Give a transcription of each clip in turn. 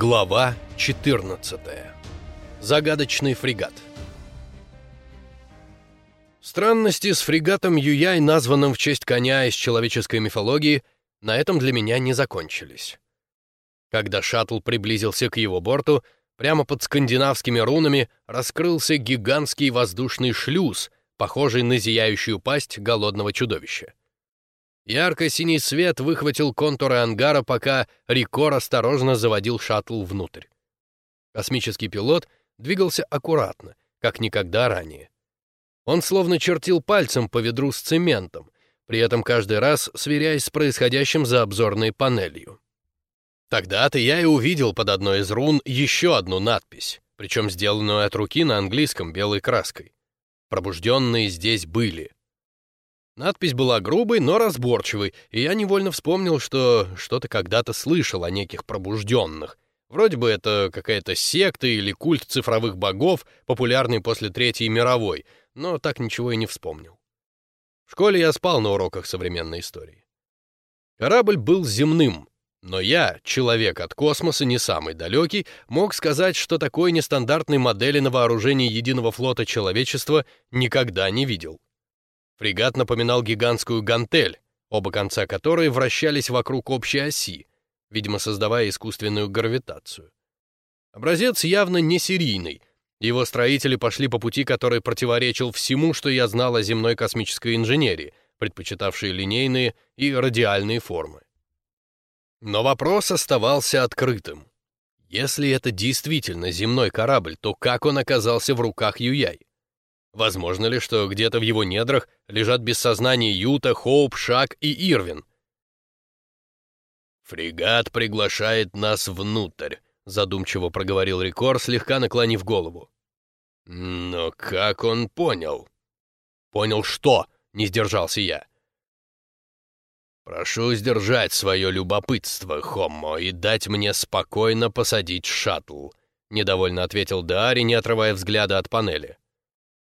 Глава 14. Загадочный фрегат. Странности с фрегатом Юяй, названным в честь коня из человеческой мифологии, на этом для меня не закончились. Когда шаттл приблизился к его борту, прямо под скандинавскими рунами раскрылся гигантский воздушный шлюз, похожий на зияющую пасть голодного чудовища. Ярко-синий свет выхватил контуры ангара, пока Рикор осторожно заводил шаттл внутрь. Космический пилот двигался аккуратно, как никогда ранее. Он словно чертил пальцем по ведру с цементом, при этом каждый раз сверяясь с происходящим за обзорной панелью. Тогда-то я и увидел под одной из рун еще одну надпись, причем сделанную от руки на английском белой краской. Пробужденные здесь были. Надпись была грубой, но разборчивой, и я невольно вспомнил, что что-то когда-то слышал о неких пробужденных. Вроде бы это какая-то секта или культ цифровых богов, популярный после Третьей мировой, но так ничего и не вспомнил. В школе я спал на уроках современной истории. Корабль был земным, но я, человек от космоса, не самый далекий, мог сказать, что такой нестандартной модели на вооружении единого флота человечества никогда не видел. Фрегат напоминал гигантскую гантель, оба конца которой вращались вокруг общей оси, видимо, создавая искусственную гравитацию. Образец явно не серийный. Его строители пошли по пути, который противоречил всему, что я знал о земной космической инженерии, предпочитавшей линейные и радиальные формы. Но вопрос оставался открытым. Если это действительно земной корабль, то как он оказался в руках Юяй? Возможно ли, что где-то в его недрах лежат без сознания Юта, Хоуп, Шак и Ирвин? «Фрегат приглашает нас внутрь», — задумчиво проговорил Рикор, слегка наклонив голову. «Но как он понял?» «Понял что?» — не сдержался я. «Прошу сдержать свое любопытство, Хоммо, и дать мне спокойно посадить шаттл», — недовольно ответил Даари, не отрывая взгляда от панели.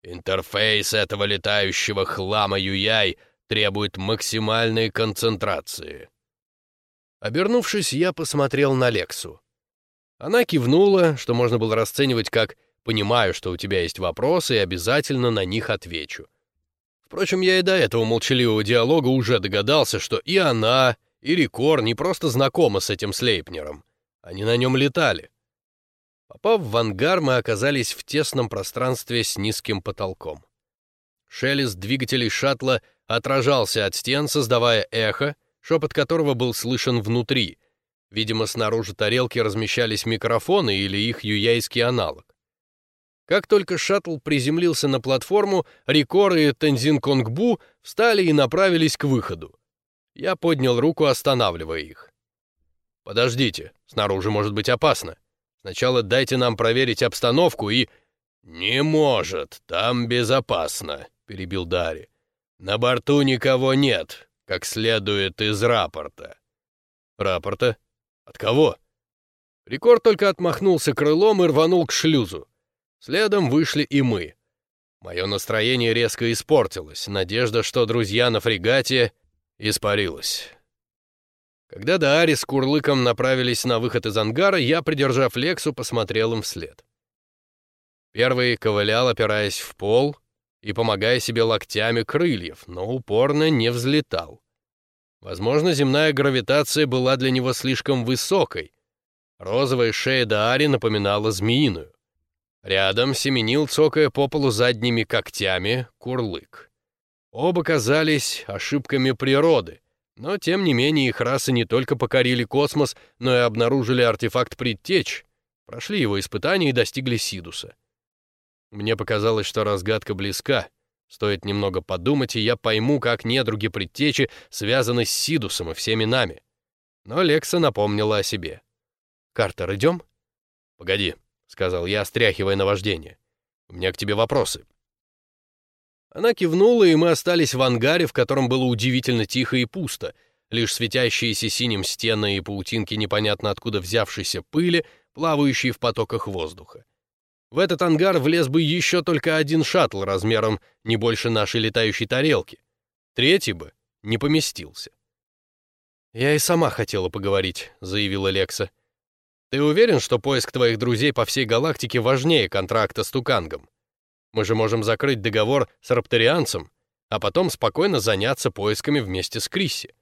Интерфейс этого летающего хлама Юяй требует максимальной концентрации. Обернувшись, я посмотрел на Лексу. Она кивнула, что можно было расценивать как «понимаю, что у тебя есть вопросы, и обязательно на них отвечу». Впрочем, я и до этого молчаливого диалога уже догадался, что и она, и Рикор не просто знакомы с этим Слейпнером. Они на нем летали. Попав в ангар, мы оказались в тесном пространстве с низким потолком. Шелест двигателей шаттла отражался от стен, создавая эхо, шепот которого был слышен внутри. Видимо, снаружи тарелки размещались микрофоны или их юяйский аналог. Как только шаттл приземлился на платформу, Рикор и Тензин Конгбу встали и направились к выходу. Я поднял руку, останавливая их. «Подождите, снаружи может быть опасно. Сначала дайте нам проверить обстановку и...» «Не может, там безопасно», — перебил Дарри. «На борту никого нет, как следует из рапорта». «Рапорта? От кого?» Рекорд только отмахнулся крылом и рванул к шлюзу. Следом вышли и мы. Мое настроение резко испортилось, надежда, что друзья на фрегате, испарилась. Когда Даари с Курлыком направились на выход из ангара, я, придержав Лексу, посмотрел им вслед. Первый ковылял, опираясь в пол и помогая себе локтями крыльев, но упорно не взлетал. Возможно, земная гравитация была для него слишком высокой. Розовая шея Даари напоминала змеиную. Рядом семенил, цокая по полу задними когтями, курлык. Оба казались ошибками природы, но, тем не менее, их расы не только покорили космос, но и обнаружили артефакт предтеч, прошли его испытания и достигли Сидуса. Мне показалось, что разгадка близка. Стоит немного подумать, и я пойму, как недруги предтечи связаны с Сидусом и всеми нами. Но Лекса напомнила о себе. «Картер, идем?» «Погоди», — сказал я, стряхивая наваждение. «У меня к тебе вопросы. Она кивнула, и мы остались в ангаре, в котором было удивительно тихо и пусто. Лишь светящиеся синим стены и паутинки непонятно откуда взявшейся пыли, плавающие в потоках воздуха. В этот ангар влез бы еще только один шаттл размером не больше нашей летающей тарелки. Третий бы не поместился. «Я и сама хотела поговорить», — заявила Лекса. Ты уверен, что поиск твоих друзей по всей галактике важнее контракта с Тукангом? Мы же можем закрыть договор с рапторианцем, а потом спокойно заняться поисками вместе с Крисси.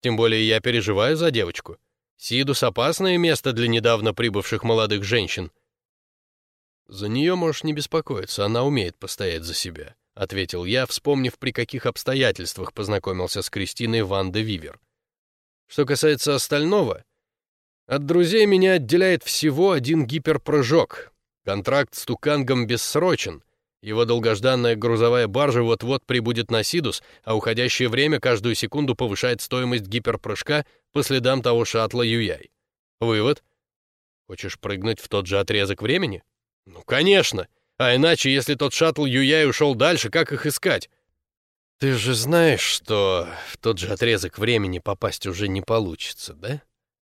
Тем более я переживаю за девочку. Сидус — опасное место для недавно прибывших молодых женщин. За нее можешь не беспокоиться, она умеет постоять за себя, — ответил я, вспомнив, при каких обстоятельствах познакомился с Кристиной Ван де Вивер. Что касается остального, от друзей меня отделяет всего один гиперпрыжок. Контракт с Тукангом бессрочен. Его долгожданная грузовая баржа вот-вот прибудет на Сидус, а уходящее время каждую секунду повышает стоимость гиперпрыжка по следам того шаттла Юяй. Вывод? Хочешь прыгнуть в тот же отрезок времени? Ну, конечно! А иначе, если тот шаттл Юяй ушел дальше, как их искать? Ты же знаешь, что в тот же отрезок времени попасть уже не получится, да?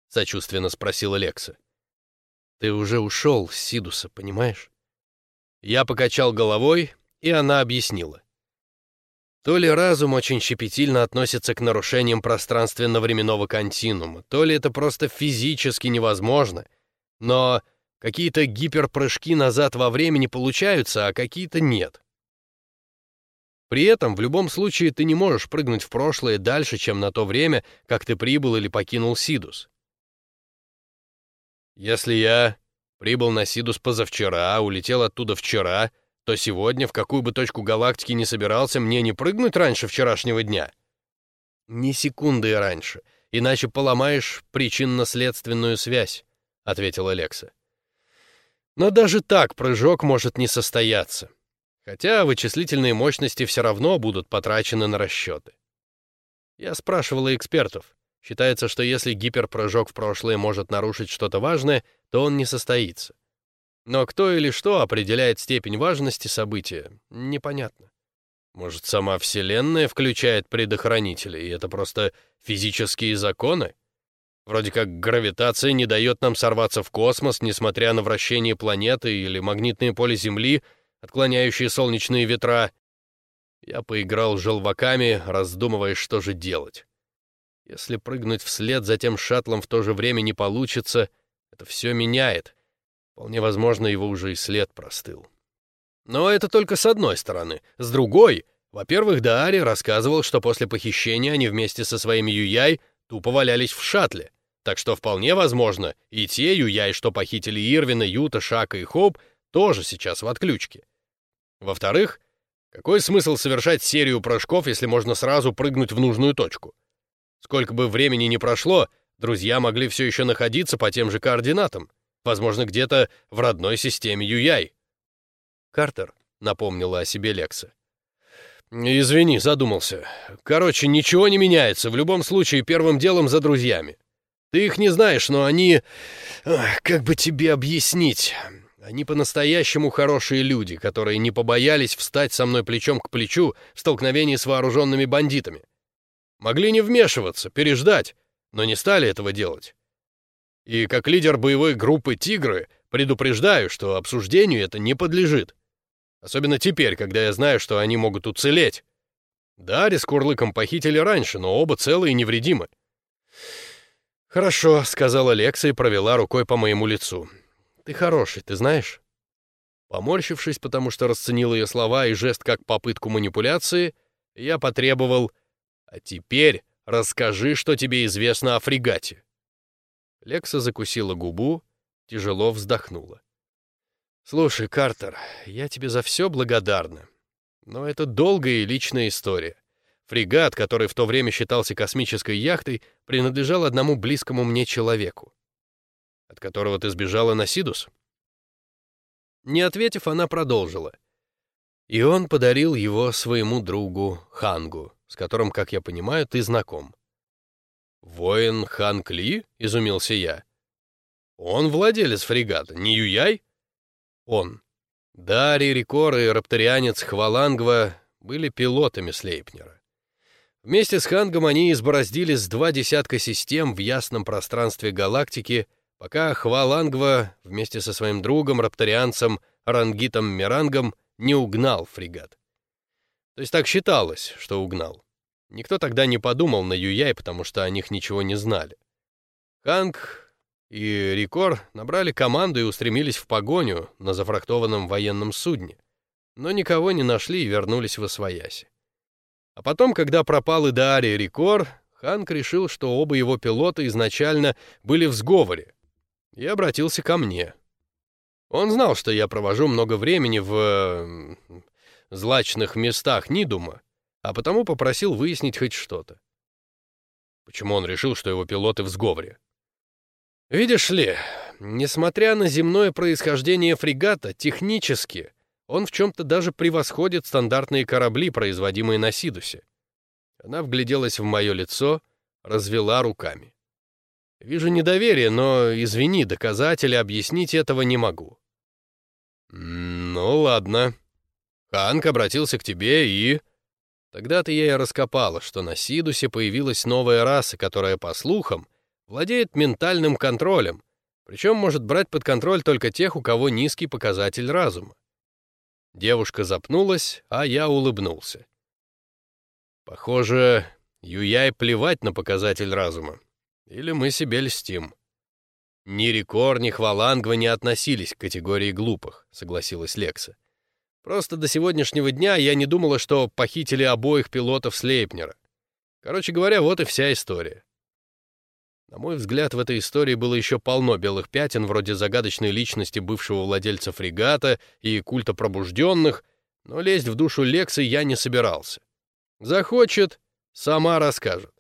сочувственно спросила Лекса. Ты уже ушел с Сидуса, понимаешь? Я покачал головой, и она объяснила. То ли разум очень щепетильно относится к нарушениям пространственно-временного континуума, то ли это просто физически невозможно, но какие-то гиперпрыжки назад во времени получаются, а какие-то нет. При этом в любом случае ты не можешь прыгнуть в прошлое дальше, чем на то время, как ты прибыл или покинул Сидус. Если я прибыл на Сидус позавчера, улетел оттуда вчера, то сегодня, в какую бы точку галактики не собирался, мне не прыгнуть раньше вчерашнего дня? Ни секунды раньше, иначе поломаешь причинно-следственную связь, ответила Лекса. Но даже так прыжок может не состояться. Хотя вычислительные мощности все равно будут потрачены на расчеты. Я спрашивала экспертов. Считается, что если гиперпрыжок в прошлое может нарушить что-то важное, то он не состоится. Но кто или что определяет степень важности события, непонятно. Может, сама Вселенная включает предохранители, и это просто физические законы? Вроде как гравитация не дает нам сорваться в космос, несмотря на вращение планеты или магнитное поле Земли, отклоняющие солнечные ветра. Я поиграл желваками, раздумывая, что же делать. Если прыгнуть вслед за тем шаттлом в то же время не получится, это все меняет. Вполне возможно, его уже и след простыл. Но это только с одной стороны. С другой, во-первых, Даари рассказывал, что после похищения они вместе со своими Юяй тупо валялись в шаттле. Так что вполне возможно, и те Юяй, что похитили Ирвина, Юта, Шака и Хоп, тоже сейчас в отключке. Во-вторых, какой смысл совершать серию прыжков, если можно сразу прыгнуть в нужную точку? Сколько бы времени ни прошло, друзья могли все еще находиться по тем же координатам, возможно, где-то в родной системе Юяй. «Картер», — напомнила о себе Лекса. «Извини, задумался. Короче, ничего не меняется. В любом случае, первым делом за друзьями. Ты их не знаешь, но они... Как бы тебе объяснить? Они по-настоящему хорошие люди, которые не побоялись встать со мной плечом к плечу в столкновении с вооруженными бандитами. Могли не вмешиваться, переждать, но не стали этого делать. И как лидер боевой группы «Тигры» предупреждаю, что обсуждению это не подлежит. Особенно теперь, когда я знаю, что они могут уцелеть. Да, с похитили раньше, но оба целы и невредимы. «Хорошо», — сказала Лекса и провела рукой по моему лицу. «Ты хороший, ты знаешь?» Поморщившись, потому что расценил ее слова и жест как попытку манипуляции, я потребовал а теперь расскажи, что тебе известно о фрегате. Лекса закусила губу, тяжело вздохнула. Слушай, Картер, я тебе за все благодарна. Но это долгая и личная история. Фрегат, который в то время считался космической яхтой, принадлежал одному близкому мне человеку. От которого ты сбежала на Сидус? Не ответив, она продолжила. И он подарил его своему другу Хангу с которым, как я понимаю, ты знаком». «Воин Хан Кли?» — изумился я. «Он владелец фрегата, не Юяй?» «Он. Дарий Рикор и рапторианец Хвалангва были пилотами Слейпнера. Вместе с Хангом они избороздили с два десятка систем в ясном пространстве галактики, пока Хвалангва вместе со своим другом, рапторианцем Рангитом Мирангом, не угнал фрегат. То есть так считалось, что угнал. Никто тогда не подумал на Юяй, потому что о них ничего не знали. Ханг и Рикор набрали команду и устремились в погоню на зафрахтованном военном судне, но никого не нашли и вернулись в Освояси. А потом, когда пропал и Даари Рикор, Ханк решил, что оба его пилота изначально были в сговоре, и обратился ко мне. Он знал, что я провожу много времени в... злачных местах Нидума, а потому попросил выяснить хоть что-то. Почему он решил, что его пилоты в сговоре? Видишь ли, несмотря на земное происхождение фрегата, технически он в чем-то даже превосходит стандартные корабли, производимые на Сидусе. Она вгляделась в мое лицо, развела руками. Вижу недоверие, но, извини, доказать или объяснить этого не могу. Ну, ладно. Ханк обратился к тебе и... Тогда-то я и раскопала, что на Сидусе появилась новая раса, которая, по слухам, владеет ментальным контролем, причем может брать под контроль только тех, у кого низкий показатель разума. Девушка запнулась, а я улыбнулся. Похоже, Юяй плевать на показатель разума. Или мы себе льстим. Ни Рикор, ни Хвалангва не относились к категории глупых, согласилась Лекса. Просто до сегодняшнего дня я не думала, что похитили обоих пилотов Слейпнера. Короче говоря, вот и вся история. На мой взгляд, в этой истории было еще полно белых пятен, вроде загадочной личности бывшего владельца фрегата и культа пробужденных, но лезть в душу Лексы я не собирался. Захочет, сама расскажет.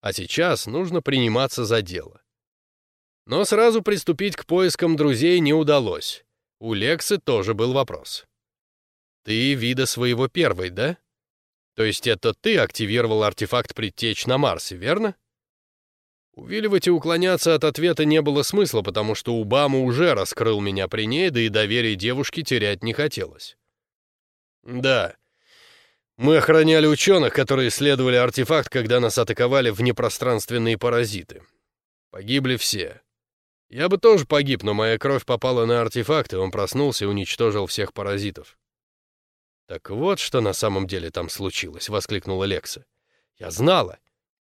А сейчас нужно приниматься за дело. Но сразу приступить к поискам друзей не удалось. У Лексы тоже был вопрос. «Ты вида своего первой, да? То есть это ты активировал артефакт предтеч на Марсе, верно?» Увиливать и уклоняться от ответа не было смысла, потому что Убама уже раскрыл меня при ней, да и доверие девушки терять не хотелось. Да, мы охраняли ученых, которые исследовали артефакт, когда нас атаковали внепространственные паразиты. Погибли все. Я бы тоже погиб, но моя кровь попала на артефакт, и он проснулся и уничтожил всех паразитов. «Так вот, что на самом деле там случилось», — воскликнула Лекса. «Я знала.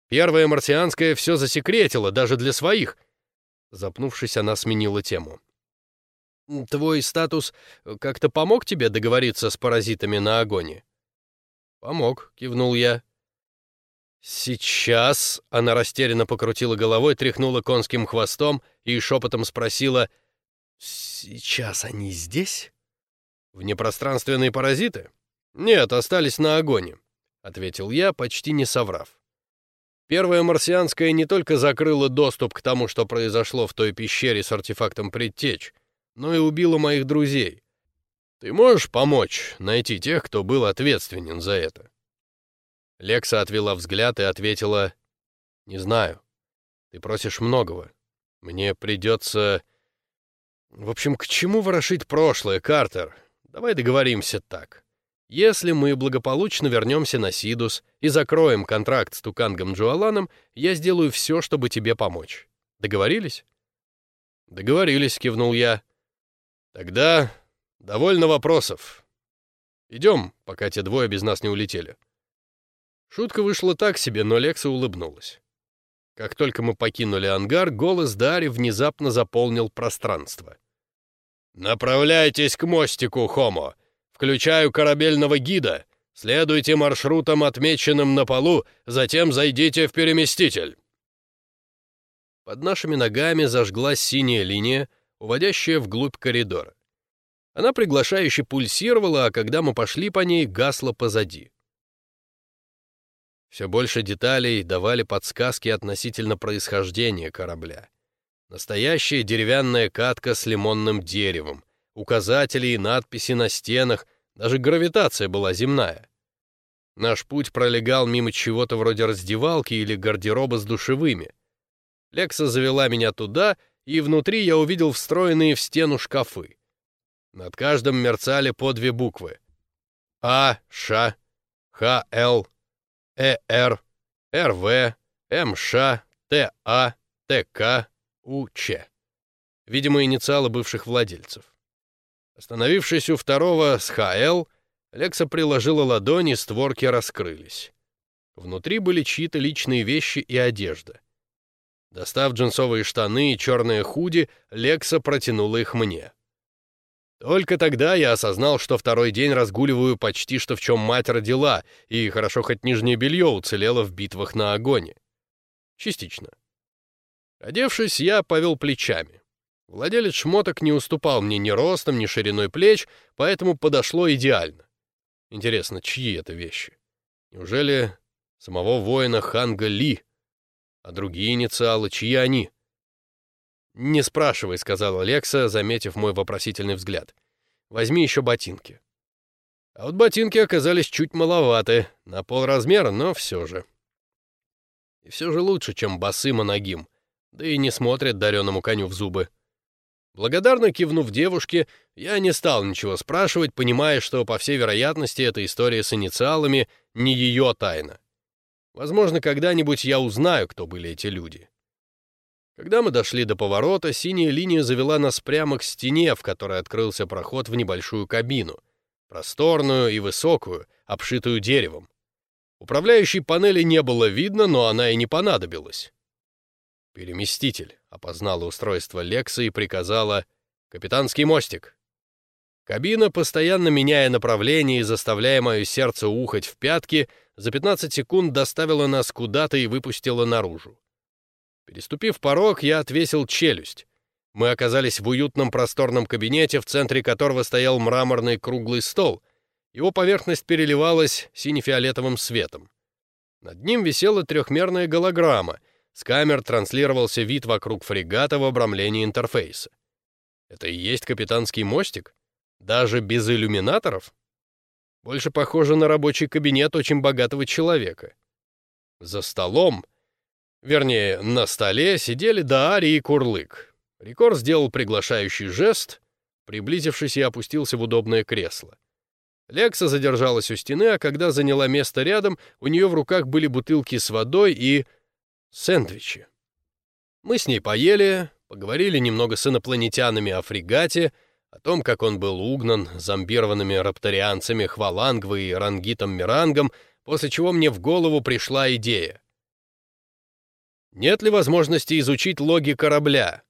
Первая марсианская все засекретила, даже для своих. Запнувшись, она сменила тему. «Твой статус как-то помог тебе договориться с паразитами на огоне?» «Помог», — кивнул я. «Сейчас...» — она растерянно покрутила головой, тряхнула конским хвостом и шепотом спросила. «Сейчас они здесь?» «Внепространственные паразиты?» «Нет, остались на огоне», — ответил я, почти не соврав. Первая марсианская не только закрыла доступ к тому, что произошло в той пещере с артефактом предтеч, но и убила моих друзей. Ты можешь помочь найти тех, кто был ответственен за это?» Лекса отвела взгляд и ответила, «Не знаю. Ты просишь многого. Мне придется...» «В общем, к чему ворошить прошлое, Картер? Давай договоримся так. Если мы благополучно вернемся на Сидус и закроем контракт с Тукангом Джуаланом, я сделаю все, чтобы тебе помочь. Договорились?» «Договорились», — кивнул я. «Тогда довольно вопросов. Идем, пока те двое без нас не улетели». Шутка вышла так себе, но Лекса улыбнулась. Как только мы покинули ангар, голос Дари внезапно заполнил пространство. «Направляйтесь к мостику, Хомо! Включаю корабельного гида. Следуйте маршрутам, отмеченным на полу, затем зайдите в переместитель». Под нашими ногами зажглась синяя линия, уводящая вглубь коридора. Она приглашающе пульсировала, а когда мы пошли по ней, гасла позади. Все больше деталей давали подсказки относительно происхождения корабля. Настоящая деревянная катка с лимонным деревом, указатели и надписи на стенах, даже гравитация была земная. Наш путь пролегал мимо чего-то вроде раздевалки или гардероба с душевыми. Лекса завела меня туда, и внутри я увидел встроенные в стену шкафы. Над каждым мерцали по две буквы. А, Ш, Х, Л, Э, Р, Р, В, М, Ш, Т, А, Т, К, У, Ч. Видимо, инициалы бывших владельцев. Остановившись у второго с ХЛ, Лекса приложила ладони, створки раскрылись. Внутри были чьи-то личные вещи и одежда. Достав джинсовые штаны и черные худи, Лекса протянула их мне. Только тогда я осознал, что второй день разгуливаю почти что в чем мать родила, и хорошо хоть нижнее белье уцелело в битвах на огоне. Частично. Одевшись, я повел плечами. Владелец шмоток не уступал мне ни ростом, ни шириной плеч, поэтому подошло идеально. Интересно, чьи это вещи? Неужели самого воина Ханга Ли? А другие инициалы, чьи они? «Не спрашивай», — сказал Алекса, заметив мой вопросительный взгляд. «Возьми еще ботинки». А вот ботинки оказались чуть маловаты, на полразмера, но все же. И все же лучше, чем басы моногим, да и не смотрят дареному коню в зубы. Благодарно кивнув девушке, я не стал ничего спрашивать, понимая, что, по всей вероятности, эта история с инициалами не ее тайна. Возможно, когда-нибудь я узнаю, кто были эти люди. Когда мы дошли до поворота, синяя линия завела нас прямо к стене, в которой открылся проход в небольшую кабину. Просторную и высокую, обшитую деревом. Управляющей панели не было видно, но она и не понадобилась. «Переместитель», — опознала устройство Лекса и приказала «Капитанский мостик». Кабина, постоянно меняя направление и заставляя мое сердце ухать в пятки, за 15 секунд доставила нас куда-то и выпустила наружу. Переступив порог, я отвесил челюсть. Мы оказались в уютном просторном кабинете, в центре которого стоял мраморный круглый стол. Его поверхность переливалась сине-фиолетовым светом. Над ним висела трехмерная голограмма. С камер транслировался вид вокруг фрегата в обрамлении интерфейса. Это и есть капитанский мостик? Даже без иллюминаторов? Больше похоже на рабочий кабинет очень богатого человека. За столом Вернее, на столе сидели Даари и Курлык. Рикор сделал приглашающий жест, приблизившись и опустился в удобное кресло. Лекса задержалась у стены, а когда заняла место рядом, у нее в руках были бутылки с водой и... сэндвичи. Мы с ней поели, поговорили немного с инопланетянами о фрегате, о том, как он был угнан зомбированными рапторианцами Хвалангвы и Рангитом Мирангом, после чего мне в голову пришла идея. Нет ли возможности изучить логи корабля?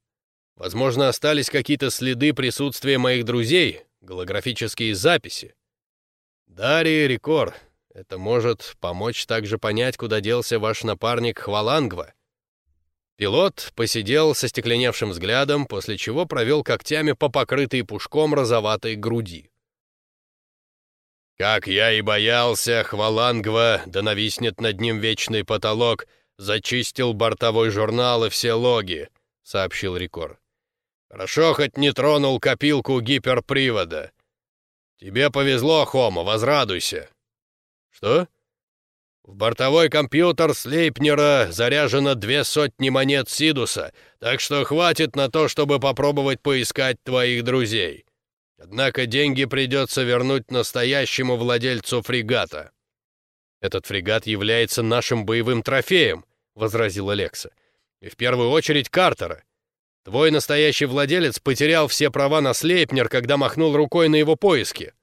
Возможно, остались какие-то следы присутствия моих друзей, голографические записи. Дарья Рекор, это может помочь также понять, куда делся ваш напарник Хвалангва. Пилот посидел со стекленевшим взглядом, после чего провел когтями по покрытой пушком розоватой груди. «Как я и боялся, Хвалангва, да нависнет над ним вечный потолок», «Зачистил бортовой журнал и все логи», — сообщил Рикор. «Хорошо, хоть не тронул копилку гиперпривода. Тебе повезло, Хома, возрадуйся». «Что?» В бортовой компьютер Слейпнера заряжено две сотни монет Сидуса, так что хватит на то, чтобы попробовать поискать твоих друзей. Однако деньги придется вернуть настоящему владельцу фрегата. Этот фрегат является нашим боевым трофеем возразил Алекса. «И в первую очередь Картера. Твой настоящий владелец потерял все права на Слейпнер, когда махнул рукой на его поиски».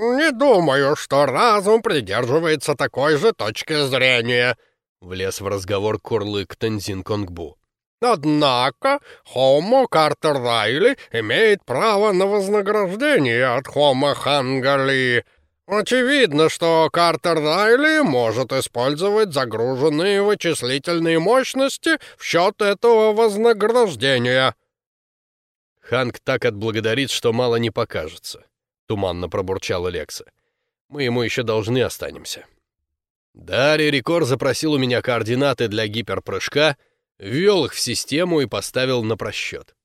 «Не думаю, что разум придерживается такой же точки зрения», — влез в разговор Курлык Тензин Конгбу. «Однако Хомо Картер Райли имеет право на вознаграждение от Хомо Хангали». Очевидно, что Картер Райли может использовать загруженные вычислительные мощности в счет этого вознаграждения. Ханк так отблагодарит, что мало не покажется, туманно пробурчал Алекса. Мы ему еще должны останемся. Дарья Рекор запросил у меня координаты для гиперпрыжка, ввел их в систему и поставил на просчет.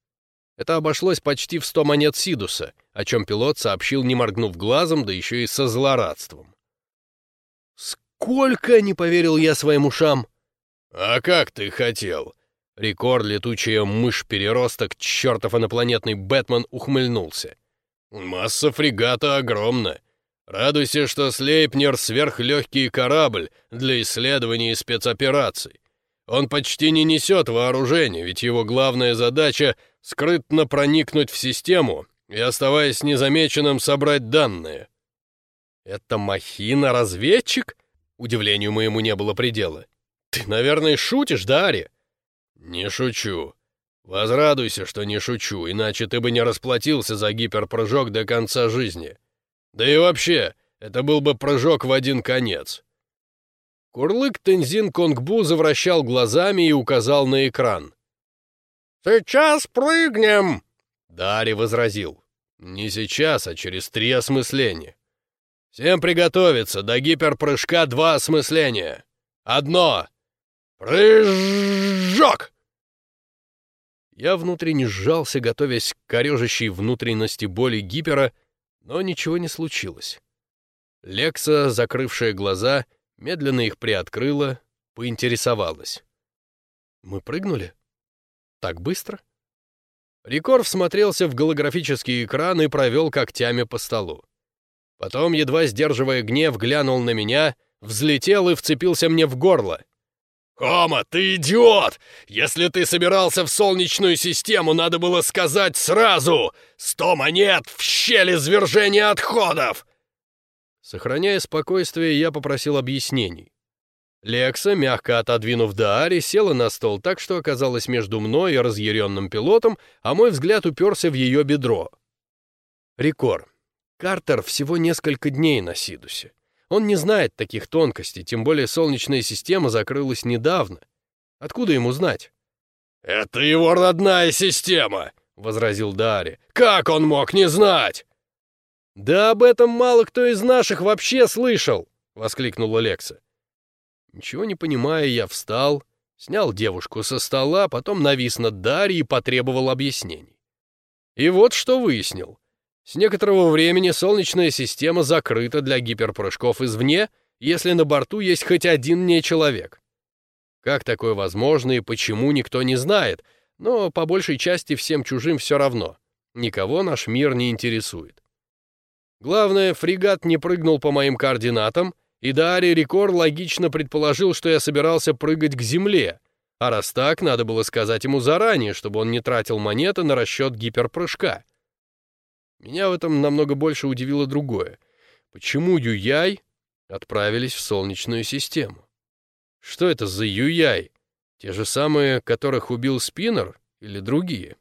Это обошлось почти в сто монет Сидуса, о чем пилот сообщил, не моргнув глазом, да еще и со злорадством. «Сколько?» — не поверил я своим ушам. «А как ты хотел?» Рекорд, летучая мышь-переросток, чертов инопланетный Бэтмен ухмыльнулся. «Масса фрегата огромна. Радуйся, что Слейпнер — сверхлегкий корабль для исследований и спецопераций. Он почти не несет вооружения, ведь его главная задача — скрытно проникнуть в систему и, оставаясь незамеченным, собрать данные. «Это махина-разведчик?» Удивлению моему не было предела. «Ты, наверное, шутишь, да, Ари?» «Не шучу. Возрадуйся, что не шучу, иначе ты бы не расплатился за гиперпрыжок до конца жизни. Да и вообще, это был бы прыжок в один конец». Курлык Тензин Конгбу завращал глазами и указал на экран. «Сейчас прыгнем!» Дари возразил. «Не сейчас, а через три осмысления. Всем приготовиться, до гиперпрыжка два осмысления. Одно. Прыжок!» Я внутренне сжался, готовясь к корежащей внутренности боли гипера, но ничего не случилось. Лекса, закрывшая глаза, медленно их приоткрыла, поинтересовалась. «Мы прыгнули? Так быстро?» Рикор всмотрелся в голографический экран и провел когтями по столу. Потом, едва сдерживая гнев, глянул на меня, взлетел и вцепился мне в горло. «Хома, ты идиот! Если ты собирался в Солнечную систему, надо было сказать сразу! Сто монет в щели извержения отходов!» Сохраняя спокойствие, я попросил объяснений. Лекса, мягко отодвинув Даари, села на стол так, что оказалась между мной и разъяренным пилотом, а мой взгляд уперся в ее бедро. «Рикор, Картер всего несколько дней на Сидусе. Он не знает таких тонкостей, тем более Солнечная система закрылась недавно. Откуда ему знать?» «Это его родная система!» — возразил Дари. «Как он мог не знать?» «Да об этом мало кто из наших вообще слышал!» — воскликнула Лекса. Ничего не понимая, я встал, снял девушку со стола, потом навис над Дарьей и потребовал объяснений. И вот что выяснил. С некоторого времени Солнечная система закрыта для гиперпрыжков извне, если на борту есть хоть один не человек. Как такое возможно и почему, никто не знает, но по большей части всем чужим все равно. Никого наш мир не интересует. Главное, фрегат не прыгнул по моим координатам, и Дарий Рикор логично предположил, что я собирался прыгать к земле, а раз так, надо было сказать ему заранее, чтобы он не тратил монеты на расчет гиперпрыжка. Меня в этом намного больше удивило другое. Почему Юяй отправились в Солнечную систему? Что это за Юяй? Те же самые, которых убил Спиннер, или другие?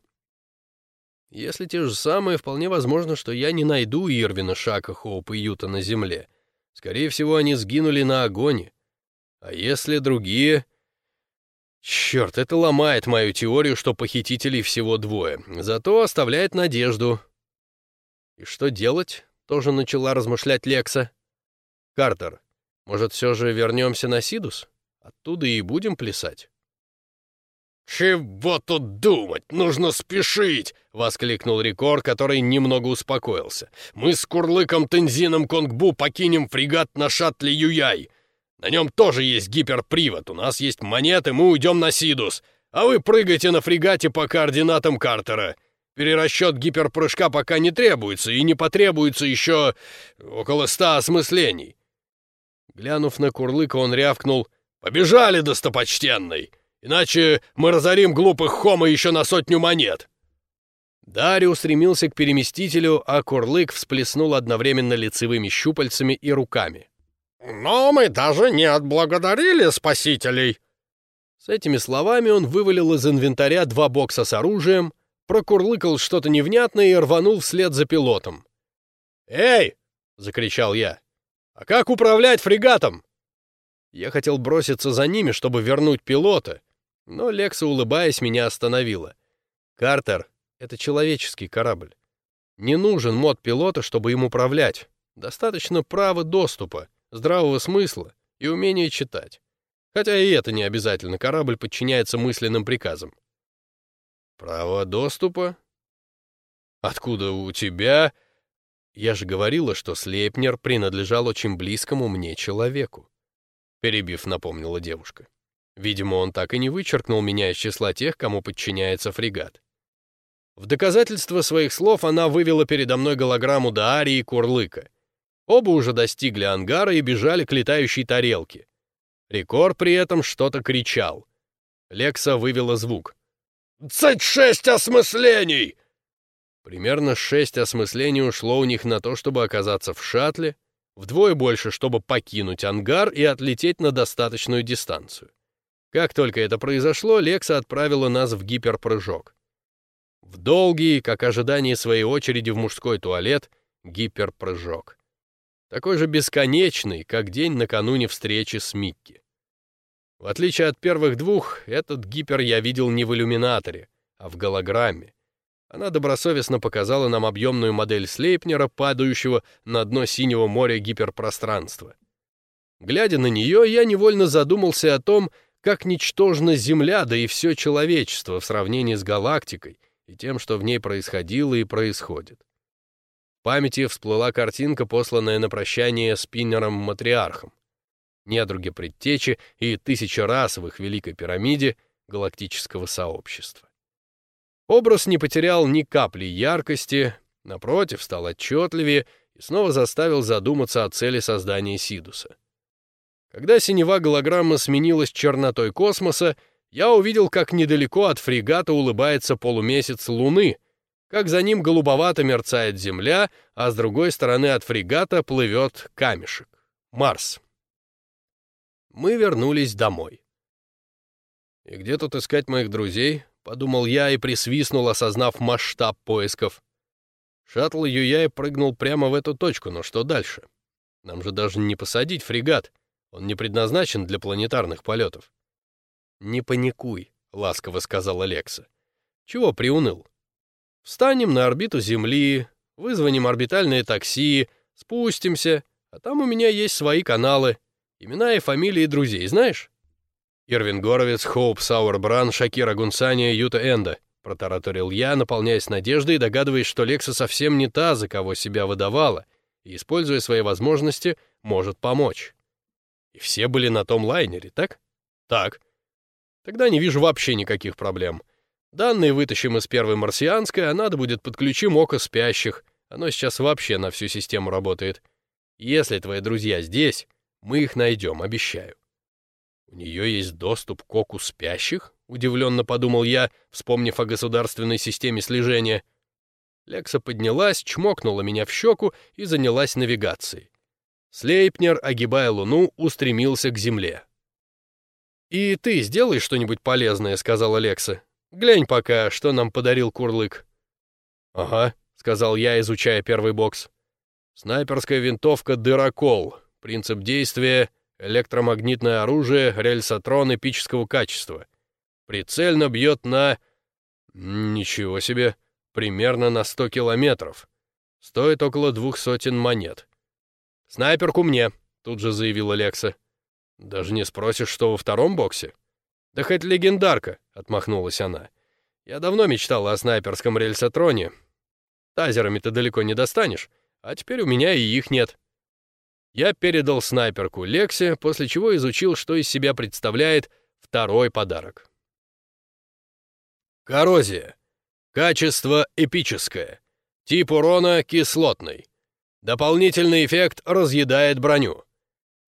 Если те же самые, вполне возможно, что я не найду Ирвина, Шака, Хоупа и Юта на Земле. Скорее всего, они сгинули на огоне. А если другие... Черт, это ломает мою теорию, что похитителей всего двое. Зато оставляет надежду. И что делать? Тоже начала размышлять Лекса. Картер, может, все же вернемся на Сидус? Оттуда и будем плясать. «Чего тут думать? Нужно спешить!» — воскликнул Рикор, который немного успокоился. «Мы с Курлыком Тензином Конгбу покинем фрегат на шаттле Юяй. На нем тоже есть гиперпривод, у нас есть монеты, мы уйдем на Сидус. А вы прыгайте на фрегате по координатам Картера. Перерасчет гиперпрыжка пока не требуется, и не потребуется еще около ста осмыслений». Глянув на Курлыка, он рявкнул «Побежали, достопочтенный!» Иначе мы разорим глупых хома еще на сотню монет!» Дарий устремился к переместителю, а Курлык всплеснул одновременно лицевыми щупальцами и руками. «Но мы даже не отблагодарили спасителей!» С этими словами он вывалил из инвентаря два бокса с оружием, прокурлыкал что-то невнятное и рванул вслед за пилотом. «Эй!» — закричал я. «А как управлять фрегатом?» Я хотел броситься за ними, чтобы вернуть пилота, но Лекса, улыбаясь, меня остановила. «Картер — это человеческий корабль. Не нужен мод пилота, чтобы им управлять. Достаточно права доступа, здравого смысла и умения читать. Хотя и это не обязательно, корабль подчиняется мысленным приказам». «Право доступа? Откуда у тебя?» Я же говорила, что Слейпнер принадлежал очень близкому мне человеку. Перебив, напомнила девушка. Видимо, он так и не вычеркнул меня из числа тех, кому подчиняется фрегат. В доказательство своих слов она вывела передо мной голограмму Даари и Курлыка. Оба уже достигли ангара и бежали к летающей тарелке. Рекор при этом что-то кричал. Лекса вывела звук. «Цать шесть осмыслений!» Примерно шесть осмыслений ушло у них на то, чтобы оказаться в шаттле, вдвое больше, чтобы покинуть ангар и отлететь на достаточную дистанцию. Как только это произошло, Лекса отправила нас в гиперпрыжок. В долгий, как ожидание своей очереди в мужской туалет, гиперпрыжок. Такой же бесконечный, как день накануне встречи с Микки. В отличие от первых двух, этот гипер я видел не в иллюминаторе, а в голограмме. Она добросовестно показала нам объемную модель Слейпнера, падающего на дно синего моря гиперпространства. Глядя на нее, я невольно задумался о том, как ничтожна Земля, да и все человечество в сравнении с галактикой и тем, что в ней происходило и происходит. В памяти всплыла картинка, посланная на прощание спиннером-матриархом. Недруги предтечи и тысячи раз в их Великой пирамиде галактического сообщества. Образ не потерял ни капли яркости, напротив, стал отчетливее и снова заставил задуматься о цели создания Сидуса. Когда синева голограмма сменилась чернотой космоса, я увидел, как недалеко от фрегата улыбается полумесяц Луны, как за ним голубовато мерцает Земля, а с другой стороны от фрегата плывет камешек — Марс. Мы вернулись домой. «И где тут искать моих друзей?» — подумал я и присвистнул, осознав масштаб поисков. Шаттл Юяй прыгнул прямо в эту точку, но что дальше? Нам же даже не посадить фрегат. Он не предназначен для планетарных полетов. «Не паникуй», — ласково сказал Алекса. «Чего приуныл? Встанем на орбиту Земли, вызвоним орбитальное такси, спустимся, а там у меня есть свои каналы, имена и фамилии друзей, знаешь?» Ирвин Горовец, Хоуп Сауэрбран, Шакира Гунсания, Юта Энда. Протараторил я, наполняясь надеждой и догадываясь, что Лекса совсем не та, за кого себя выдавала, и, используя свои возможности, может помочь. И все были на том лайнере, так? Так. Тогда не вижу вообще никаких проблем. Данные вытащим из первой марсианской, а надо будет подключим око спящих. Оно сейчас вообще на всю систему работает. Если твои друзья здесь, мы их найдем, обещаю. «У нее есть доступ к оку спящих?» — удивленно подумал я, вспомнив о государственной системе слежения. Лекса поднялась, чмокнула меня в щеку и занялась навигацией. Слейпнер, огибая Луну, устремился к Земле. «И ты сделай что-нибудь полезное», — сказала Лекса. «Глянь пока, что нам подарил Курлык». «Ага», — сказал я, изучая первый бокс. «Снайперская винтовка «Дырокол». Принцип действия — Электромагнитное оружие, рельсотрон эпического качества. Прицельно бьет на... Ничего себе, примерно на 100 километров. Стоит около двух сотен монет. «Снайперку мне», — тут же заявила Лекса. «Даже не спросишь, что во втором боксе?» «Да хоть легендарка», — отмахнулась она. «Я давно мечтала о снайперском рельсотроне. Тазерами ты далеко не достанешь, а теперь у меня и их нет. Я передал снайперку Лексе, после чего изучил, что из себя представляет второй подарок. Коррозия. Качество эпическое. Тип урона кислотный. Дополнительный эффект разъедает броню.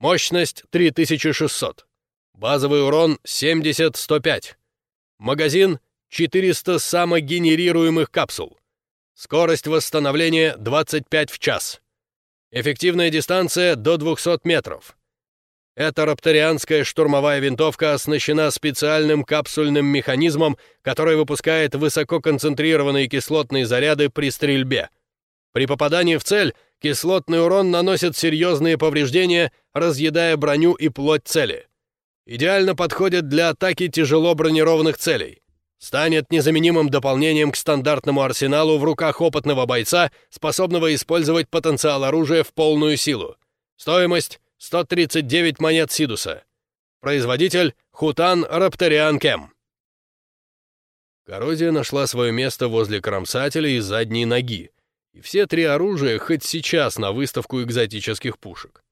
Мощность 3600. Базовый урон 70-105. Магазин 400 самогенерируемых капсул. Скорость восстановления 25 в час. Эффективная дистанция до 200 метров. Эта рапторианская штурмовая винтовка оснащена специальным капсульным механизмом, который выпускает высококонцентрированные кислотные заряды при стрельбе. При попадании в цель кислотный урон наносит серьезные повреждения, разъедая броню и плоть цели. Идеально подходит для атаки тяжело бронированных целей станет незаменимым дополнением к стандартному арсеналу в руках опытного бойца, способного использовать потенциал оружия в полную силу. Стоимость — 139 монет Сидуса. Производитель — Хутан Рапториан Кем. Коррозия нашла свое место возле кромсателя и задней ноги, и все три оружия хоть сейчас на выставку экзотических пушек.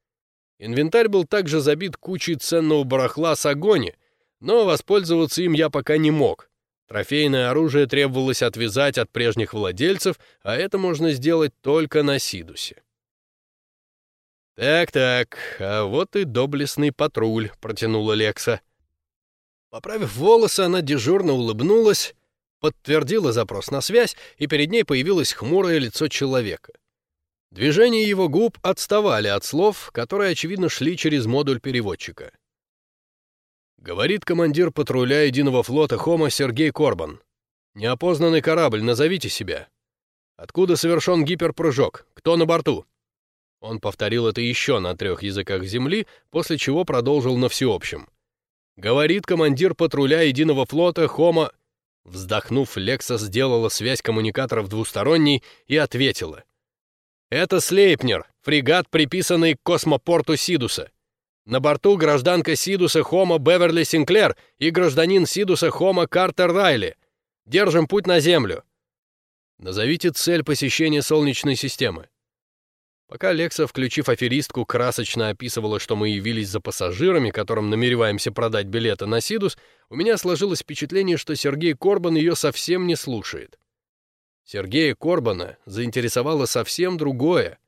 Инвентарь был также забит кучей ценного барахла с огони, но воспользоваться им я пока не мог — Трофейное оружие требовалось отвязать от прежних владельцев, а это можно сделать только на Сидусе. «Так-так, а вот и доблестный патруль», — протянула Лекса. Поправив волосы, она дежурно улыбнулась, подтвердила запрос на связь, и перед ней появилось хмурое лицо человека. Движения его губ отставали от слов, которые, очевидно, шли через модуль переводчика. Говорит командир патруля единого флота Хома Сергей Корбан. Неопознанный корабль, назовите себя. Откуда совершен гиперпрыжок? Кто на борту? Он повторил это еще на трех языках Земли, после чего продолжил на всеобщем. Говорит командир патруля единого флота Хома... Вздохнув, Лекса сделала связь коммуникаторов двусторонней и ответила. «Это Слейпнер, фрегат, приписанный к космопорту Сидуса. На борту гражданка Сидуса Хома Беверли Синклер и гражданин Сидуса Хома Картер Райли. Держим путь на Землю. Назовите цель посещения Солнечной системы. Пока Лекса, включив аферистку, красочно описывала, что мы явились за пассажирами, которым намереваемся продать билеты на Сидус, у меня сложилось впечатление, что Сергей Корбан ее совсем не слушает. Сергея Корбана заинтересовало совсем другое.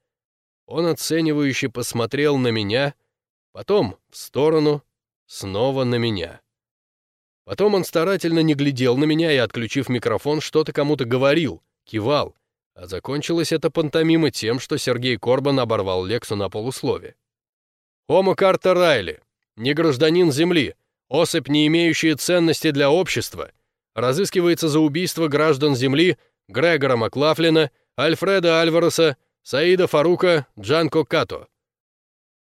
Он оценивающе посмотрел на меня — потом в сторону, снова на меня. Потом он старательно не глядел на меня и, отключив микрофон, что-то кому-то говорил, кивал, а закончилось это пантомима тем, что Сергей Корбан оборвал Лексу на полуслове. «Хомо Картер Райли, не гражданин Земли, особь, не имеющая ценности для общества, разыскивается за убийство граждан Земли Грегора Маклафлина, Альфреда Альвареса, Саида Фарука, Джанко Като.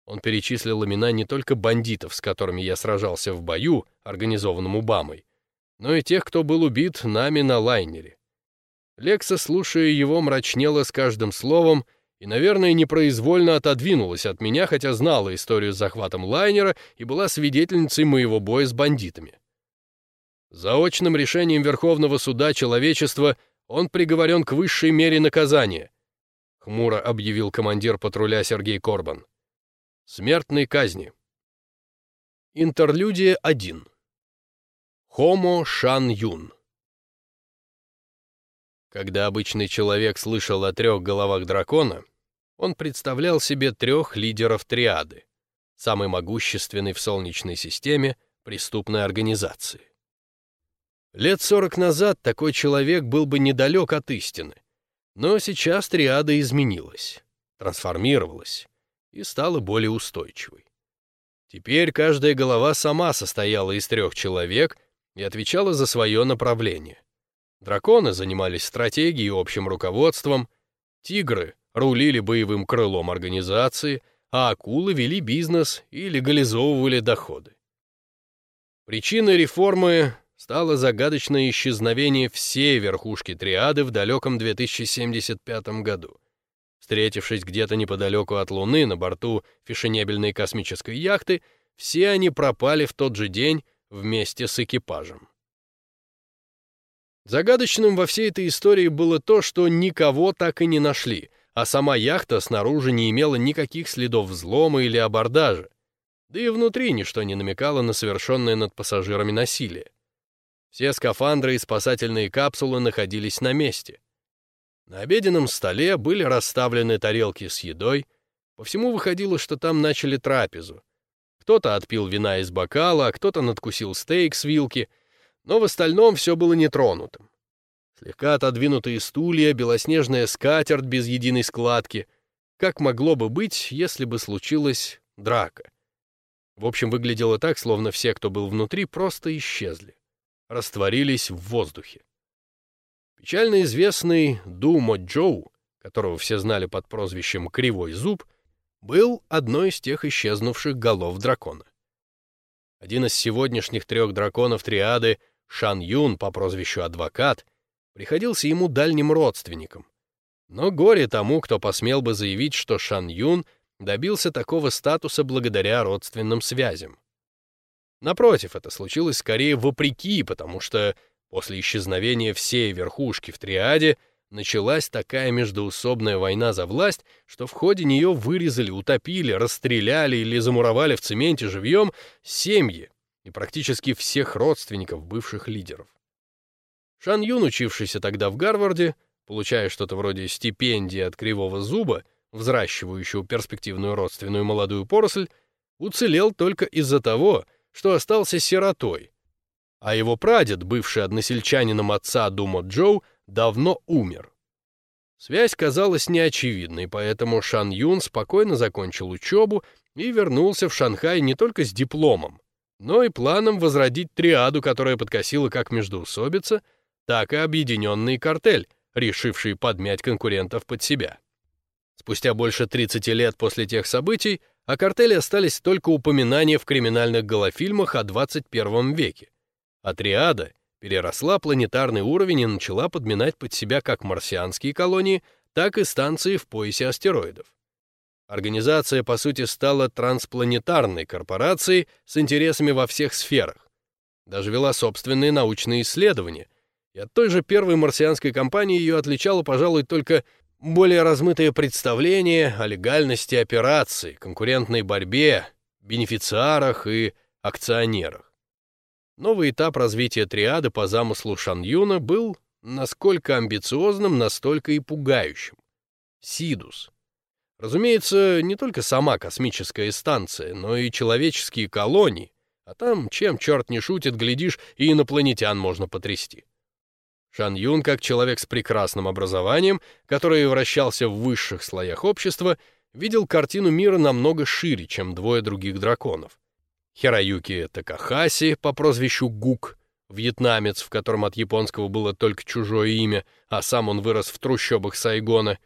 Он перечислил имена не только бандитов, с которыми я сражался в бою, организованном Убамой, но и тех, кто был убит нами на лайнере. Лекса, слушая его, мрачнела с каждым словом и, наверное, непроизвольно отодвинулась от меня, хотя знала историю с захватом лайнера и была свидетельницей моего боя с бандитами. Заочным решением Верховного суда человечества он приговорен к высшей мере наказания, хмуро объявил командир патруля Сергей Корбан. Смертной казни. Интерлюдия 1. Хомо Шан Юн. Когда обычный человек слышал о трех головах дракона, он представлял себе трех лидеров триады, самой могущественной в Солнечной системе преступной организации. Лет сорок назад такой человек был бы недалек от истины, но сейчас триада изменилась, трансформировалась и стала более устойчивой. Теперь каждая голова сама состояла из трех человек и отвечала за свое направление. Драконы занимались стратегией и общим руководством, тигры рулили боевым крылом организации, а акулы вели бизнес и легализовывали доходы. Причиной реформы стало загадочное исчезновение всей верхушки триады в далеком 2075 году. Встретившись где-то неподалеку от Луны на борту фешенебельной космической яхты, все они пропали в тот же день вместе с экипажем. Загадочным во всей этой истории было то, что никого так и не нашли, а сама яхта снаружи не имела никаких следов взлома или абордажа, да и внутри ничто не намекало на совершенное над пассажирами насилие. Все скафандры и спасательные капсулы находились на месте. На обеденном столе были расставлены тарелки с едой. По всему выходило, что там начали трапезу. Кто-то отпил вина из бокала, а кто-то надкусил стейк с вилки, но в остальном все было нетронутым. Слегка отодвинутые стулья, белоснежная скатерть без единой складки. Как могло бы быть, если бы случилась драка? В общем, выглядело так, словно все, кто был внутри, просто исчезли. Растворились в воздухе. Печально известный Думо Джоу, которого все знали под прозвищем «Кривой зуб», был одной из тех исчезнувших голов дракона. Один из сегодняшних трех драконов триады, Шан Юн по прозвищу Адвокат, приходился ему дальним родственником. Но горе тому, кто посмел бы заявить, что Шан Юн добился такого статуса благодаря родственным связям. Напротив, это случилось скорее вопреки, потому что После исчезновения всей верхушки в триаде началась такая междоусобная война за власть, что в ходе нее вырезали, утопили, расстреляли или замуровали в цементе живьем семьи и практически всех родственников бывших лидеров. Шан Юн, учившийся тогда в Гарварде, получая что-то вроде стипендии от Кривого Зуба, взращивающего перспективную родственную молодую поросль, уцелел только из-за того, что остался сиротой, а его прадед, бывший односельчанином отца Дума Джоу, давно умер. Связь казалась неочевидной, поэтому Шан Юн спокойно закончил учебу и вернулся в Шанхай не только с дипломом, но и планом возродить триаду, которая подкосила как междоусобица, так и объединенный картель, решивший подмять конкурентов под себя. Спустя больше 30 лет после тех событий о картеле остались только упоминания в криминальных голофильмах о 21 веке. А триада переросла планетарный уровень и начала подминать под себя как марсианские колонии, так и станции в поясе астероидов. Организация, по сути, стала транспланетарной корпорацией с интересами во всех сферах. Даже вела собственные научные исследования, и от той же первой марсианской компании ее отличало, пожалуй, только более размытое представление о легальности операций, конкурентной борьбе, бенефициарах и акционерах. Новый этап развития триады по замыслу Шан Юна был насколько амбициозным, настолько и пугающим. Сидус. Разумеется, не только сама космическая станция, но и человеческие колонии, а там, чем черт не шутит, глядишь, и инопланетян можно потрясти. Шан Юн, как человек с прекрасным образованием, который вращался в высших слоях общества, видел картину мира намного шире, чем двое других драконов. Хираюки Такахаси по прозвищу Гук, вьетнамец, в котором от японского было только чужое имя, а сам он вырос в трущобах Сайгона,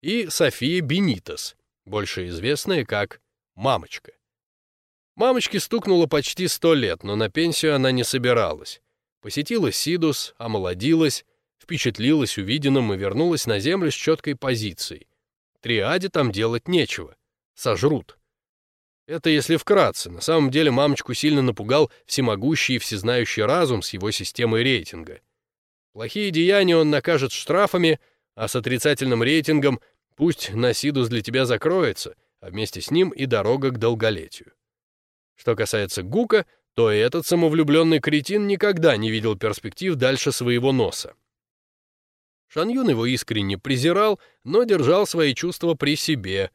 и София Бенитос, больше известная как «Мамочка». Мамочке стукнуло почти сто лет, но на пенсию она не собиралась. Посетила Сидус, омолодилась, впечатлилась увиденным и вернулась на землю с четкой позицией. Триаде там делать нечего. Сожрут. Это если вкратце. На самом деле мамочку сильно напугал всемогущий и всезнающий разум с его системой рейтинга. Плохие деяния он накажет штрафами, а с отрицательным рейтингом пусть Насидус для тебя закроется, а вместе с ним и дорога к долголетию. Что касается Гука, то этот самовлюбленный кретин никогда не видел перспектив дальше своего носа. Шаньюн его искренне презирал, но держал свои чувства при себе.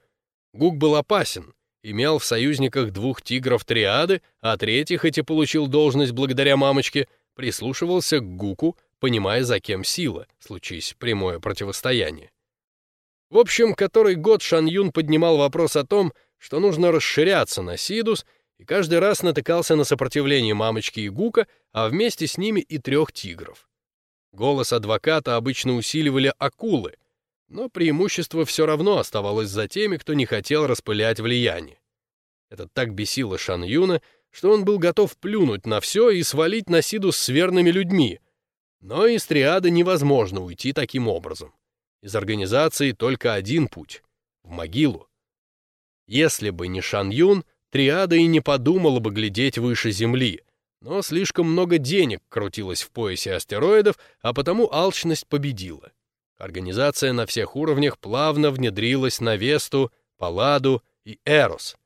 Гук был опасен, имел в союзниках двух тигров триады, а третий, хоть и получил должность благодаря мамочке, прислушивался к Гуку, понимая, за кем сила, случись прямое противостояние. В общем, который год Шан Юн поднимал вопрос о том, что нужно расширяться на Сидус, и каждый раз натыкался на сопротивление мамочки и Гука, а вместе с ними и трех тигров. Голос адвоката обычно усиливали акулы, но преимущество все равно оставалось за теми, кто не хотел распылять влияние. Это так бесило Шан Юна, что он был готов плюнуть на все и свалить на Сиду с верными людьми. Но из триады невозможно уйти таким образом. Из организации только один путь — в могилу. Если бы не Шан Юн, триада и не подумала бы глядеть выше Земли, но слишком много денег крутилось в поясе астероидов, а потому алчность победила. Организация на всех уровнях плавно внедрилась на Весту, Палладу и Эрос.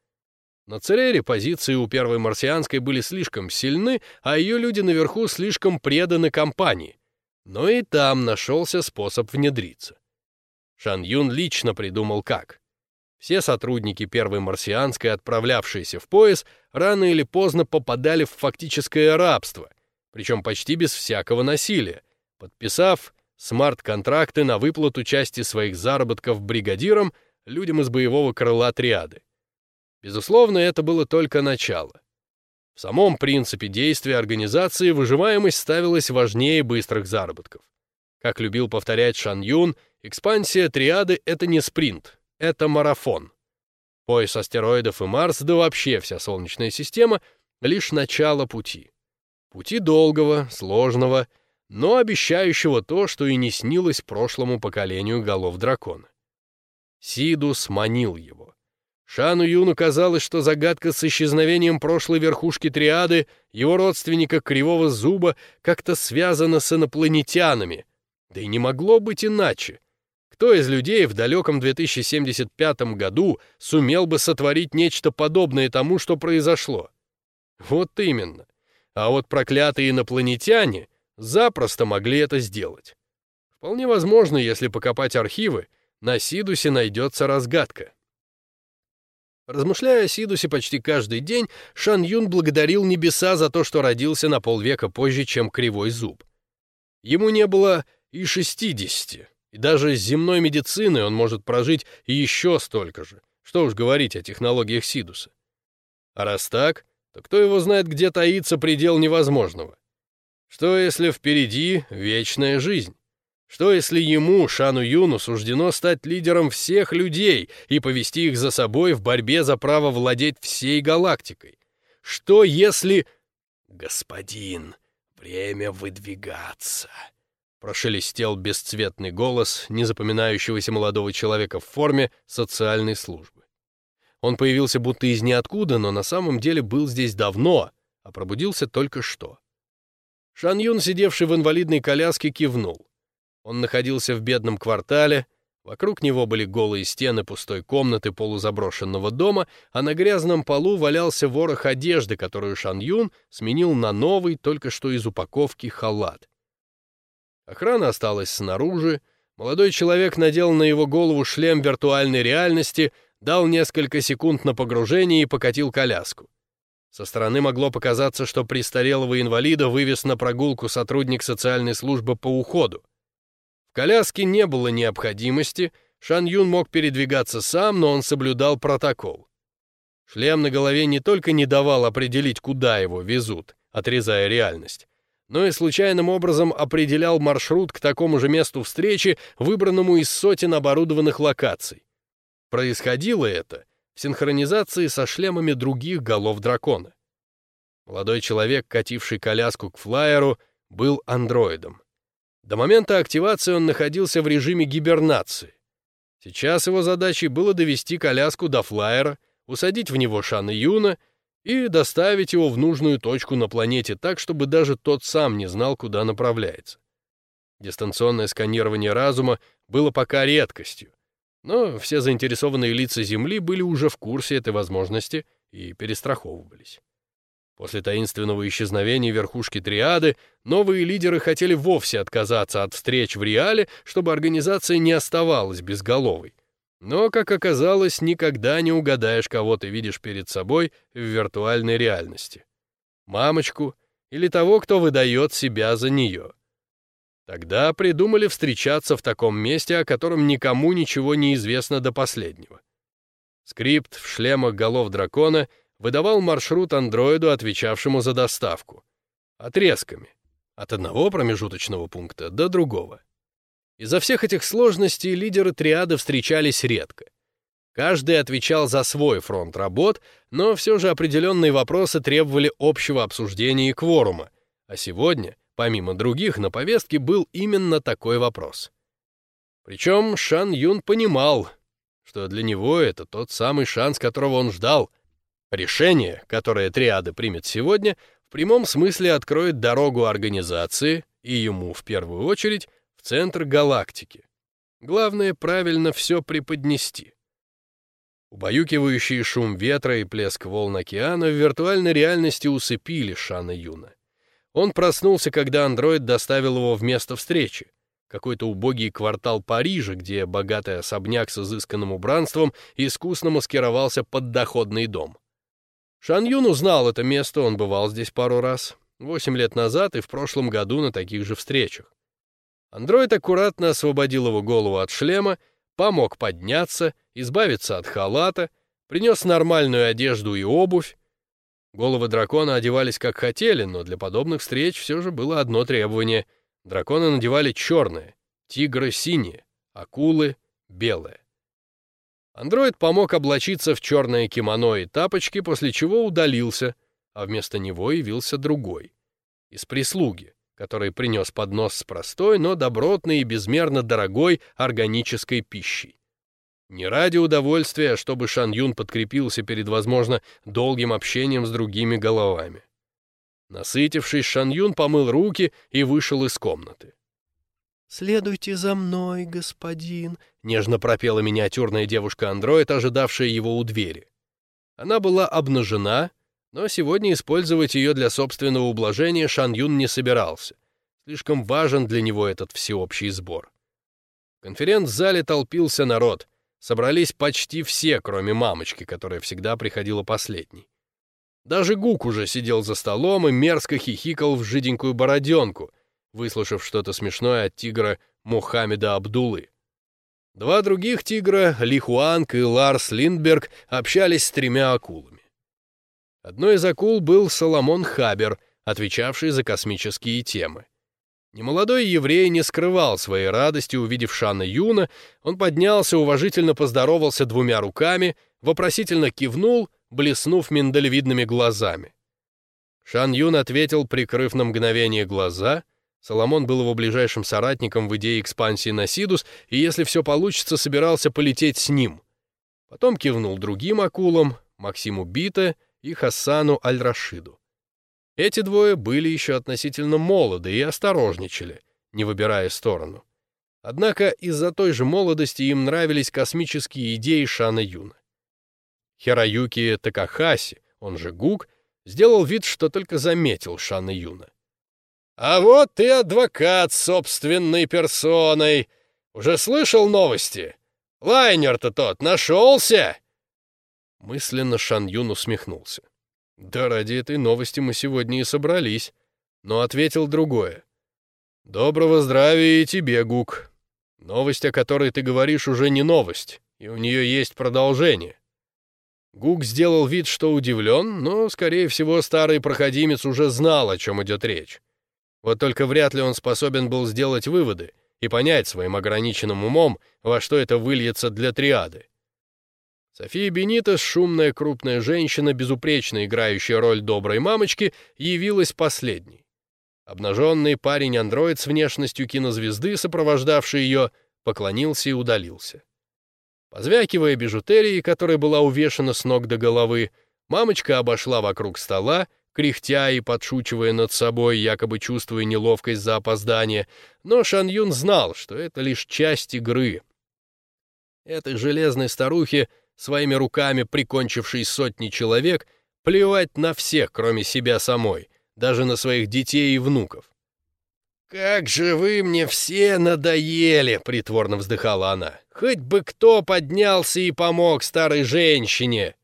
На Церере позиции у первой марсианской были слишком сильны, а ее люди наверху слишком преданы компании. Но и там нашелся способ внедриться. Шан Юн лично придумал как. Все сотрудники первой марсианской, отправлявшиеся в пояс, рано или поздно попадали в фактическое рабство, причем почти без всякого насилия, подписав смарт-контракты на выплату части своих заработков бригадирам, людям из боевого крыла триады. Безусловно, это было только начало. В самом принципе действия организации выживаемость ставилась важнее быстрых заработков. Как любил повторять Шан Юн, экспансия триады — это не спринт, это марафон. Пояс астероидов и Марс, да вообще вся Солнечная система — лишь начало пути. Пути долгого, сложного — но обещающего то, что и не снилось прошлому поколению голов дракона. Сидус манил его. Шану Юну казалось, что загадка с исчезновением прошлой верхушки триады, его родственника Кривого Зуба, как-то связана с инопланетянами. Да и не могло быть иначе. Кто из людей в далеком 2075 году сумел бы сотворить нечто подобное тому, что произошло? Вот именно. А вот проклятые инопланетяне — запросто могли это сделать. Вполне возможно, если покопать архивы, на Сидусе найдется разгадка. Размышляя о Сидусе почти каждый день, Шан Юн благодарил небеса за то, что родился на полвека позже, чем Кривой Зуб. Ему не было и шестидесяти, и даже с земной медициной он может прожить еще столько же, что уж говорить о технологиях Сидуса. А раз так, то кто его знает, где таится предел невозможного? Что, если впереди вечная жизнь? Что, если ему, Шану Юну, суждено стать лидером всех людей и повести их за собой в борьбе за право владеть всей галактикой? Что, если... «Господин, время выдвигаться!» Прошелестел бесцветный голос незапоминающегося молодого человека в форме социальной службы. Он появился будто из ниоткуда, но на самом деле был здесь давно, а пробудился только что. Шан Юн, сидевший в инвалидной коляске, кивнул. Он находился в бедном квартале, вокруг него были голые стены пустой комнаты полузаброшенного дома, а на грязном полу валялся ворох одежды, которую Шан Юн сменил на новый, только что из упаковки, халат. Охрана осталась снаружи, молодой человек надел на его голову шлем виртуальной реальности, дал несколько секунд на погружение и покатил коляску. Со стороны могло показаться, что престарелого инвалида вывез на прогулку сотрудник социальной службы по уходу коляске не было необходимости, Шан Юн мог передвигаться сам, но он соблюдал протокол. Шлем на голове не только не давал определить, куда его везут, отрезая реальность, но и случайным образом определял маршрут к такому же месту встречи, выбранному из сотен оборудованных локаций. Происходило это в синхронизации со шлемами других голов дракона. Молодой человек, кативший коляску к флайеру, был андроидом. До момента активации он находился в режиме гибернации. Сейчас его задачей было довести коляску до флайера, усадить в него Шана Юна и доставить его в нужную точку на планете так, чтобы даже тот сам не знал, куда направляется. Дистанционное сканирование разума было пока редкостью, но все заинтересованные лица Земли были уже в курсе этой возможности и перестраховывались. После таинственного исчезновения верхушки триады новые лидеры хотели вовсе отказаться от встреч в реале, чтобы организация не оставалась безголовой. Но, как оказалось, никогда не угадаешь, кого ты видишь перед собой в виртуальной реальности. Мамочку или того, кто выдает себя за нее. Тогда придумали встречаться в таком месте, о котором никому ничего не известно до последнего. Скрипт в шлемах голов дракона — выдавал маршрут андроиду, отвечавшему за доставку. Отрезками. От одного промежуточного пункта до другого. Из-за всех этих сложностей лидеры триады встречались редко. Каждый отвечал за свой фронт работ, но все же определенные вопросы требовали общего обсуждения и кворума, а сегодня, помимо других, на повестке был именно такой вопрос. Причем Шан Юн понимал, что для него это тот самый шанс, которого он ждал — Решение, которое триада примет сегодня, в прямом смысле откроет дорогу организации и ему в первую очередь в центр галактики. Главное правильно все преподнести. Убаюкивающий шум ветра и плеск волн океана в виртуальной реальности усыпили Шана Юна. Он проснулся, когда андроид доставил его в место встречи. Какой-то убогий квартал Парижа, где богатый особняк с изысканным убранством искусно маскировался под доходный дом. Шан Юн узнал это место, он бывал здесь пару раз, восемь лет назад и в прошлом году на таких же встречах. Андроид аккуратно освободил его голову от шлема, помог подняться, избавиться от халата, принес нормальную одежду и обувь. Головы дракона одевались как хотели, но для подобных встреч все же было одно требование. Драконы надевали черное, тигры — синие, акулы — белое. Андроид помог облачиться в черное кимоно и тапочки, после чего удалился, а вместо него явился другой. Из прислуги, который принес поднос с простой, но добротной и безмерно дорогой органической пищей. Не ради удовольствия, чтобы Шан Юн подкрепился перед, возможно, долгим общением с другими головами. Насытившись, Шан Юн помыл руки и вышел из комнаты. «Следуйте за мной, господин», — нежно пропела миниатюрная девушка-андроид, ожидавшая его у двери. Она была обнажена, но сегодня использовать ее для собственного ублажения Шан Юн не собирался. Слишком важен для него этот всеобщий сбор. В конференц-зале толпился народ. Собрались почти все, кроме мамочки, которая всегда приходила последней. Даже Гук уже сидел за столом и мерзко хихикал в жиденькую бороденку — выслушав что-то смешное от тигра Мухаммеда Абдулы. Два других тигра, Ли Хуанг и Ларс Линдберг, общались с тремя акулами. Одной из акул был Соломон Хабер, отвечавший за космические темы. Немолодой еврей не скрывал своей радости, увидев Шана Юна, он поднялся, уважительно поздоровался двумя руками, вопросительно кивнул, блеснув миндалевидными глазами. Шан Юн ответил, прикрыв на мгновение глаза. Соломон был его ближайшим соратником в идее экспансии на Сидус, и если все получится, собирался полететь с ним. Потом кивнул другим акулам, Максиму Бита и Хасану Аль-Рашиду. Эти двое были еще относительно молоды и осторожничали, не выбирая сторону. Однако из-за той же молодости им нравились космические идеи Шана Юна. Хираюки Такахаси, он же Гук, сделал вид, что только заметил Шана Юна. «А вот ты адвокат собственной персоной. Уже слышал новости? Лайнер-то тот нашелся!» Мысленно Шан Юн усмехнулся. «Да ради этой новости мы сегодня и собрались», но ответил другое. «Доброго здравия и тебе, Гук. Новость, о которой ты говоришь, уже не новость, и у нее есть продолжение». Гук сделал вид, что удивлен, но, скорее всего, старый проходимец уже знал, о чем идет речь. Вот только вряд ли он способен был сделать выводы и понять своим ограниченным умом, во что это выльется для триады. София Бенитос, шумная крупная женщина, безупречно играющая роль доброй мамочки, явилась последней. Обнаженный парень-андроид с внешностью кинозвезды, сопровождавший ее, поклонился и удалился. Позвякивая бижутерией, которая была увешана с ног до головы, мамочка обошла вокруг стола, кряхтя и подшучивая над собой, якобы чувствуя неловкость за опоздание, но Шан Юн знал, что это лишь часть игры. Этой железной старухе своими руками прикончивший сотни человек, плевать на всех, кроме себя самой, даже на своих детей и внуков. «Как же вы мне все надоели!» — притворно вздыхала она. «Хоть бы кто поднялся и помог старой женщине!»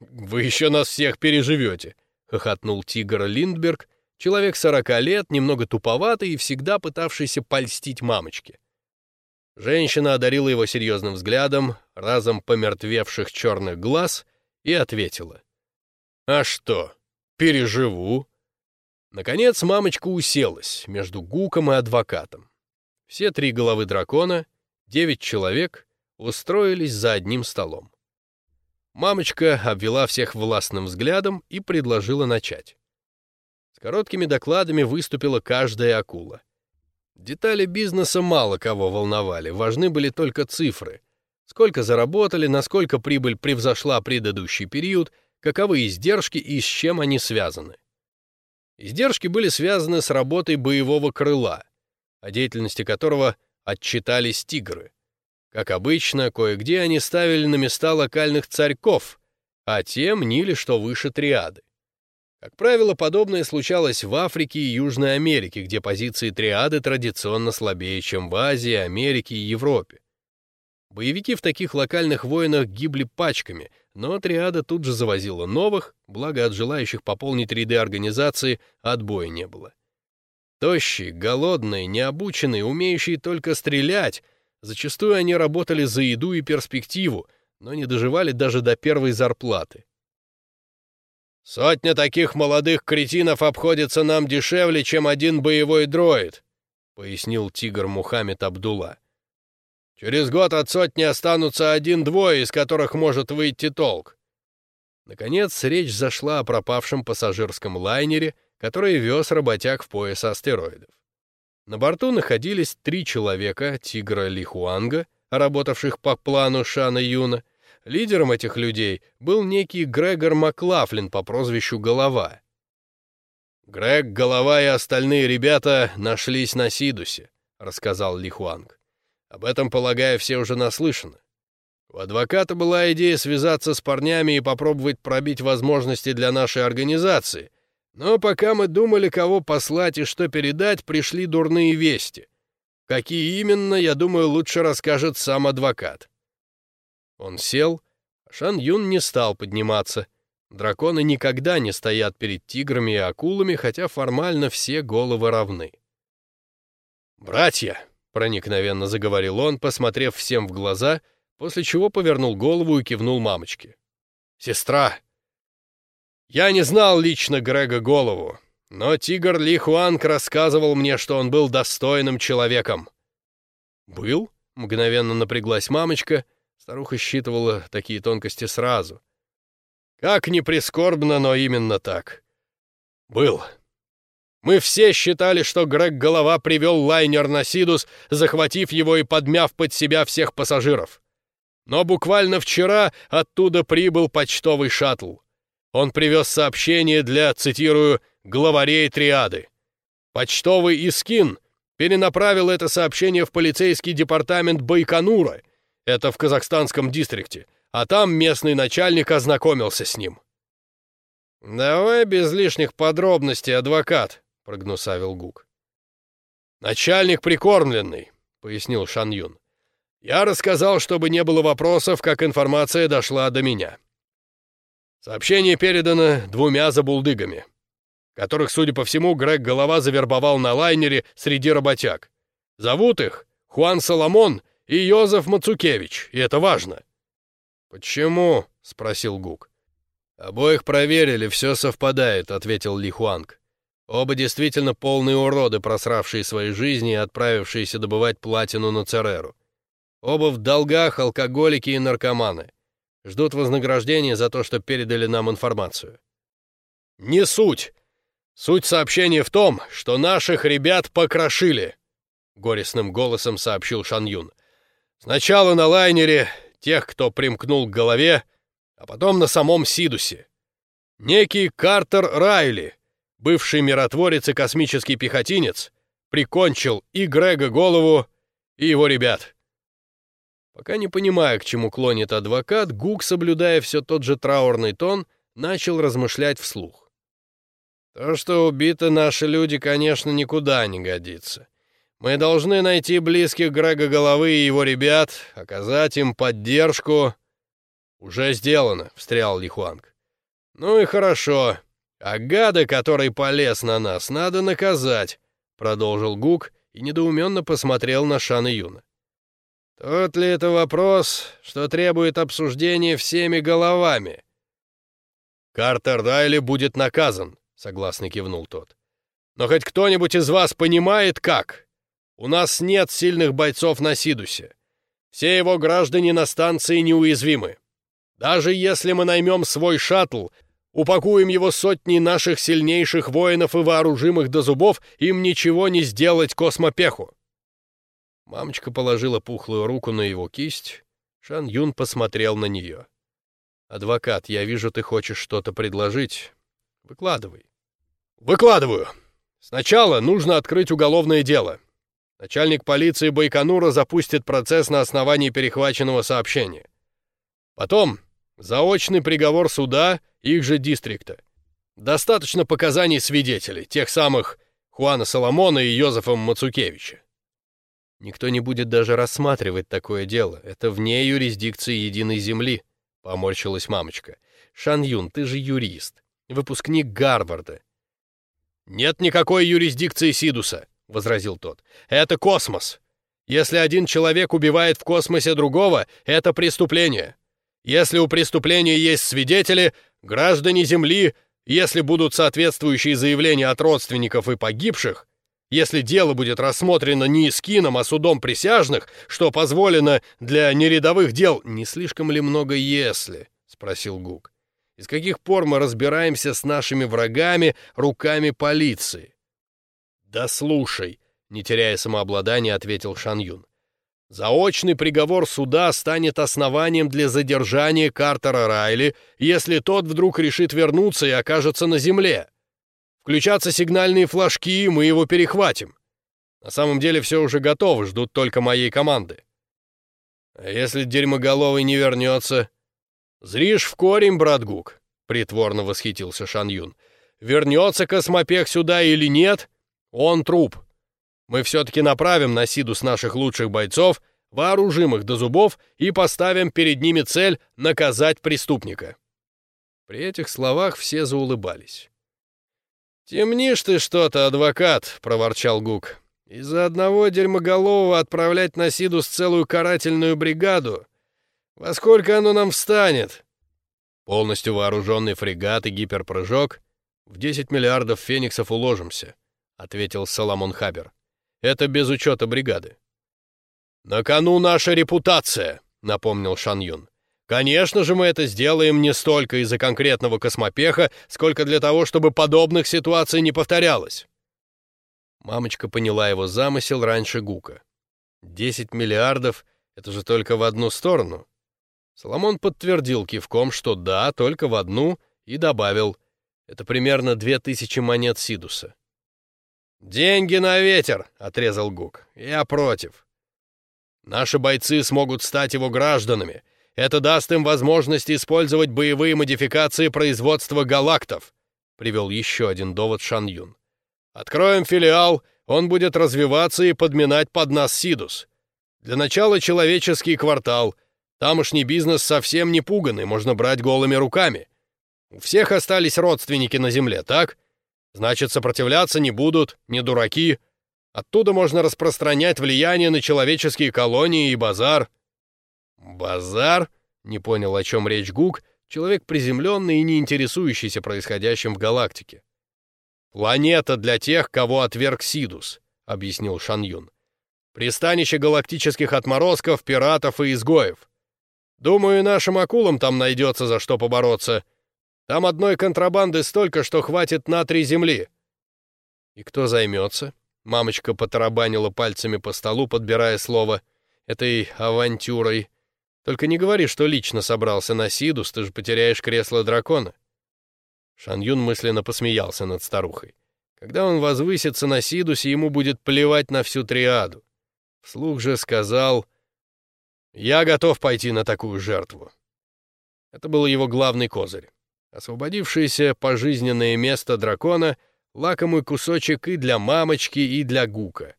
«Вы еще нас всех переживете!» — хохотнул Тигр Линдберг, человек сорока лет, немного туповатый и всегда пытавшийся польстить мамочке. Женщина одарила его серьезным взглядом, разом помертвевших черных глаз, и ответила. «А что, переживу?» Наконец мамочка уселась между Гуком и адвокатом. Все три головы дракона, девять человек, устроились за одним столом. Мамочка обвела всех властным взглядом и предложила начать. С короткими докладами выступила каждая акула — Детали бизнеса мало кого волновали, важны были только цифры. Сколько заработали, насколько прибыль превзошла предыдущий период, каковы издержки и с чем они связаны. Издержки были связаны с работой боевого крыла, о деятельности которого отчитались тигры. Как обычно, кое-где они ставили на места локальных царьков, а те мнили, что выше триады. Как правило, подобное случалось в Африке и Южной Америке, где позиции триады традиционно слабее, чем в Азии, Америке и Европе. Боевики в таких локальных войнах гибли пачками, но триада тут же завозила новых, благо от желающих пополнить ряды организации отбоя не было. Тощие, голодные, необученные, умеющие только стрелять, зачастую они работали за еду и перспективу, но не доживали даже до первой зарплаты. «Сотня таких молодых кретинов обходится нам дешевле, чем один боевой дроид», — пояснил тигр Мухаммед Абдулла. «Через год от сотни останутся один-двое, из которых может выйти толк». Наконец, речь зашла о пропавшем пассажирском лайнере, который вез работяг в пояс астероидов. На борту находились три человека тигра Лихуанга, работавших по плану Шана Юна, Лидером этих людей был некий Грегор Маклафлин по прозвищу Голова. «Грег, Голова и остальные ребята нашлись на Сидусе», — рассказал Ли Хуанг. «Об этом, полагаю, все уже наслышаны. У адвоката была идея связаться с парнями и попробовать пробить возможности для нашей организации, но пока мы думали, кого послать и что передать, пришли дурные вести. Какие именно, я думаю, лучше расскажет сам адвокат. Он сел, а Шан Юн не стал подниматься. Драконы никогда не стоят перед тиграми и акулами, хотя формально все головы равны. «Братья!» — проникновенно заговорил он, посмотрев всем в глаза, после чего повернул голову и кивнул мамочке. «Сестра!» Я не знал лично Грега Голову, но Тигр Ли Хуанг рассказывал мне, что он был достойным человеком. «Был?» — мгновенно напряглась мамочка. Старуха считывала такие тонкости сразу. «Как ни прискорбно, но именно так. Был». Мы все считали, что Грег Голова привел лайнер на Сидус, захватив его и подмяв под себя всех пассажиров. Но буквально вчера оттуда прибыл почтовый шаттл. Он привез сообщение для, цитирую, «главарей триады». Почтовый Искин перенаправил это сообщение в полицейский департамент Байконура, это в казахстанском дистрикте, а там местный начальник ознакомился с ним. «Давай без лишних подробностей, адвокат», — прогнусавил Гук. «Начальник прикормленный», — пояснил Шан Юн. «Я рассказал, чтобы не было вопросов, как информация дошла до меня. Сообщение передано двумя забулдыгами, которых, судя по всему, Грег Голова завербовал на лайнере среди работяг. Зовут их Хуан Соломон и Йозеф Мацукевич, и это важно». «Почему?» — спросил Гук. «Обоих проверили, все совпадает», — ответил Ли Хуанг. Оба действительно полные уроды, просравшие свои жизни и отправившиеся добывать платину на Цереру. Оба в долгах, алкоголики и наркоманы. Ждут вознаграждения за то, что передали нам информацию. Не суть. Суть сообщения в том, что наших ребят покрошили, горестным голосом сообщил Шан Юн. Сначала на лайнере тех, кто примкнул к голове, а потом на самом Сидусе. Некий Картер Райли, бывший миротворец и космический пехотинец, прикончил и Грега Голову, и его ребят. Пока не понимая, к чему клонит адвокат, Гук, соблюдая все тот же траурный тон, начал размышлять вслух. То, что убиты наши люди, конечно, никуда не годится. Мы должны найти близких Грега Головы и его ребят, оказать им поддержку. Уже сделано, встрял Лихуанг. Ну и хорошо. «А гада, который полез на нас, надо наказать», — продолжил Гук и недоуменно посмотрел на Шана Юна. «Тот ли это вопрос, что требует обсуждения всеми головами?» «Картер Райли будет наказан», — согласно кивнул тот. «Но хоть кто-нибудь из вас понимает, как? У нас нет сильных бойцов на Сидусе. Все его граждане на станции неуязвимы. Даже если мы наймем свой шаттл, Упакуем его сотни наших сильнейших воинов и вооружимых до зубов, им ничего не сделать космопеху!» Мамочка положила пухлую руку на его кисть. Шан Юн посмотрел на нее. «Адвокат, я вижу, ты хочешь что-то предложить. Выкладывай». «Выкладываю. Сначала нужно открыть уголовное дело. Начальник полиции Байконура запустит процесс на основании перехваченного сообщения. Потом заочный приговор суда — их же дистрикта. Достаточно показаний свидетелей, тех самых Хуана Соломона и Йозефа Мацукевича. Никто не будет даже рассматривать такое дело. Это вне юрисдикции единой земли, — поморщилась мамочка. Шан Юн, ты же юрист, выпускник Гарварда. Нет никакой юрисдикции Сидуса, — возразил тот. Это космос. Если один человек убивает в космосе другого, это преступление. Если у преступления есть свидетели, Граждане Земли, если будут соответствующие заявления от родственников и погибших, если дело будет рассмотрено не эскином, а судом присяжных, что позволено для нерядовых дел, не слишком ли много «если»?» — спросил Гук. «Из каких пор мы разбираемся с нашими врагами руками полиции?» «Да слушай», — не теряя самообладания, ответил Шан Юн. Заочный приговор суда станет основанием для задержания Картера Райли, если тот вдруг решит вернуться и окажется на земле. Включатся сигнальные флажки, и мы его перехватим. На самом деле все уже готово, ждут только моей команды. А если дерьмоголовый не вернется? Зришь в корень, брат Гук, притворно восхитился Шан Юн. Вернется космопех сюда или нет, он труп. Мы все-таки направим на Сидус наших лучших бойцов, вооружим их до зубов и поставим перед ними цель наказать преступника». При этих словах все заулыбались. «Темнишь ты что-то, адвокат», — проворчал Гук. «Из-за одного дерьмоголового отправлять на Сидус целую карательную бригаду? Во сколько оно нам встанет?» Полностью вооруженный фрегат и гиперпрыжок. В 10 миллиардов фениксов уложимся, ответил Соломон Хабер. Это без учета бригады. «На кону наша репутация», — напомнил Шан Юн. «Конечно же мы это сделаем не столько из-за конкретного космопеха, сколько для того, чтобы подобных ситуаций не повторялось». Мамочка поняла его замысел раньше Гука. «Десять миллиардов — это же только в одну сторону». Соломон подтвердил кивком, что да, только в одну, и добавил, это примерно две тысячи монет Сидуса. «Деньги на ветер!» — отрезал Гук. «Я против. Наши бойцы смогут стать его гражданами. Это даст им возможность использовать боевые модификации производства галактов», — привел еще один довод Шан Юн. «Откроем филиал, он будет развиваться и подминать под нас Сидус. Для начала человеческий квартал. Тамошний бизнес совсем не пуганный, можно брать голыми руками. У всех остались родственники на земле, так? Значит, сопротивляться не будут, не дураки». Оттуда можно распространять влияние на человеческие колонии и базар». «Базар?» — не понял, о чем речь Гук, человек приземленный и не интересующийся происходящим в галактике. «Планета для тех, кого отверг Сидус», — объяснил Шан Юн. «Пристанище галактических отморозков, пиратов и изгоев. Думаю, нашим акулам там найдется за что побороться. Там одной контрабанды столько, что хватит на три земли». «И кто займется?» Мамочка потарабанила пальцами по столу, подбирая слово. «Этой авантюрой. Только не говори, что лично собрался на Сидус, ты же потеряешь кресло дракона». Шан Юн мысленно посмеялся над старухой. Когда он возвысится на Сидусе, ему будет плевать на всю триаду. Вслух же сказал, «Я готов пойти на такую жертву». Это был его главный козырь. Освободившееся пожизненное место дракона — лакомый кусочек и для мамочки, и для Гука.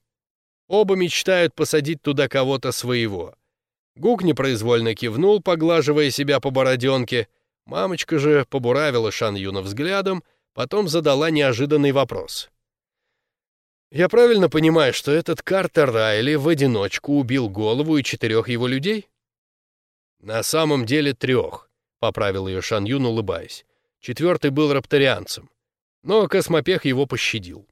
Оба мечтают посадить туда кого-то своего. Гук непроизвольно кивнул, поглаживая себя по бороденке. Мамочка же побуравила Шан Юна взглядом, потом задала неожиданный вопрос. «Я правильно понимаю, что этот Картер Райли в одиночку убил голову и четырех его людей?» «На самом деле трех», — поправил ее Шан Юн, улыбаясь. «Четвертый был рапторианцем но космопех его пощадил.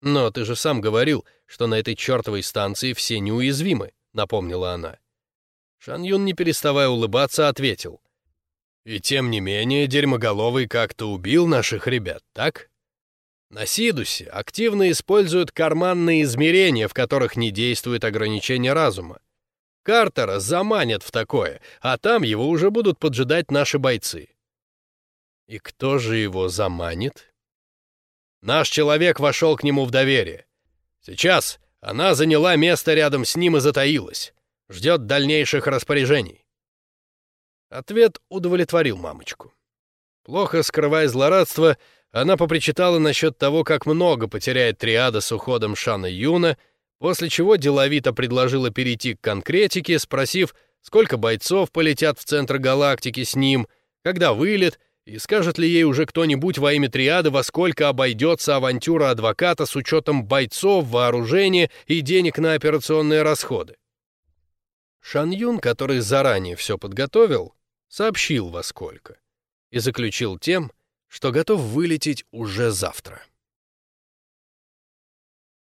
«Но ты же сам говорил, что на этой чертовой станции все неуязвимы», — напомнила она. Шан Юн, не переставая улыбаться, ответил. «И тем не менее, Дерьмоголовый как-то убил наших ребят, так?» На Сидусе активно используют карманные измерения, в которых не действует ограничение разума. Картера заманят в такое, а там его уже будут поджидать наши бойцы. И кто же его заманит? Наш человек вошел к нему в доверие. Сейчас она заняла место рядом с ним и затаилась. Ждет дальнейших распоряжений. Ответ удовлетворил мамочку. Плохо скрывая злорадство, она попричитала насчет того, как много потеряет триада с уходом Шана Юна, после чего деловито предложила перейти к конкретике, спросив, сколько бойцов полетят в центр галактики с ним, когда вылет и скажет ли ей уже кто-нибудь во имя триады, во сколько обойдется авантюра адвоката с учетом бойцов, вооружения и денег на операционные расходы? Шан Юн, который заранее все подготовил, сообщил во сколько и заключил тем, что готов вылететь уже завтра.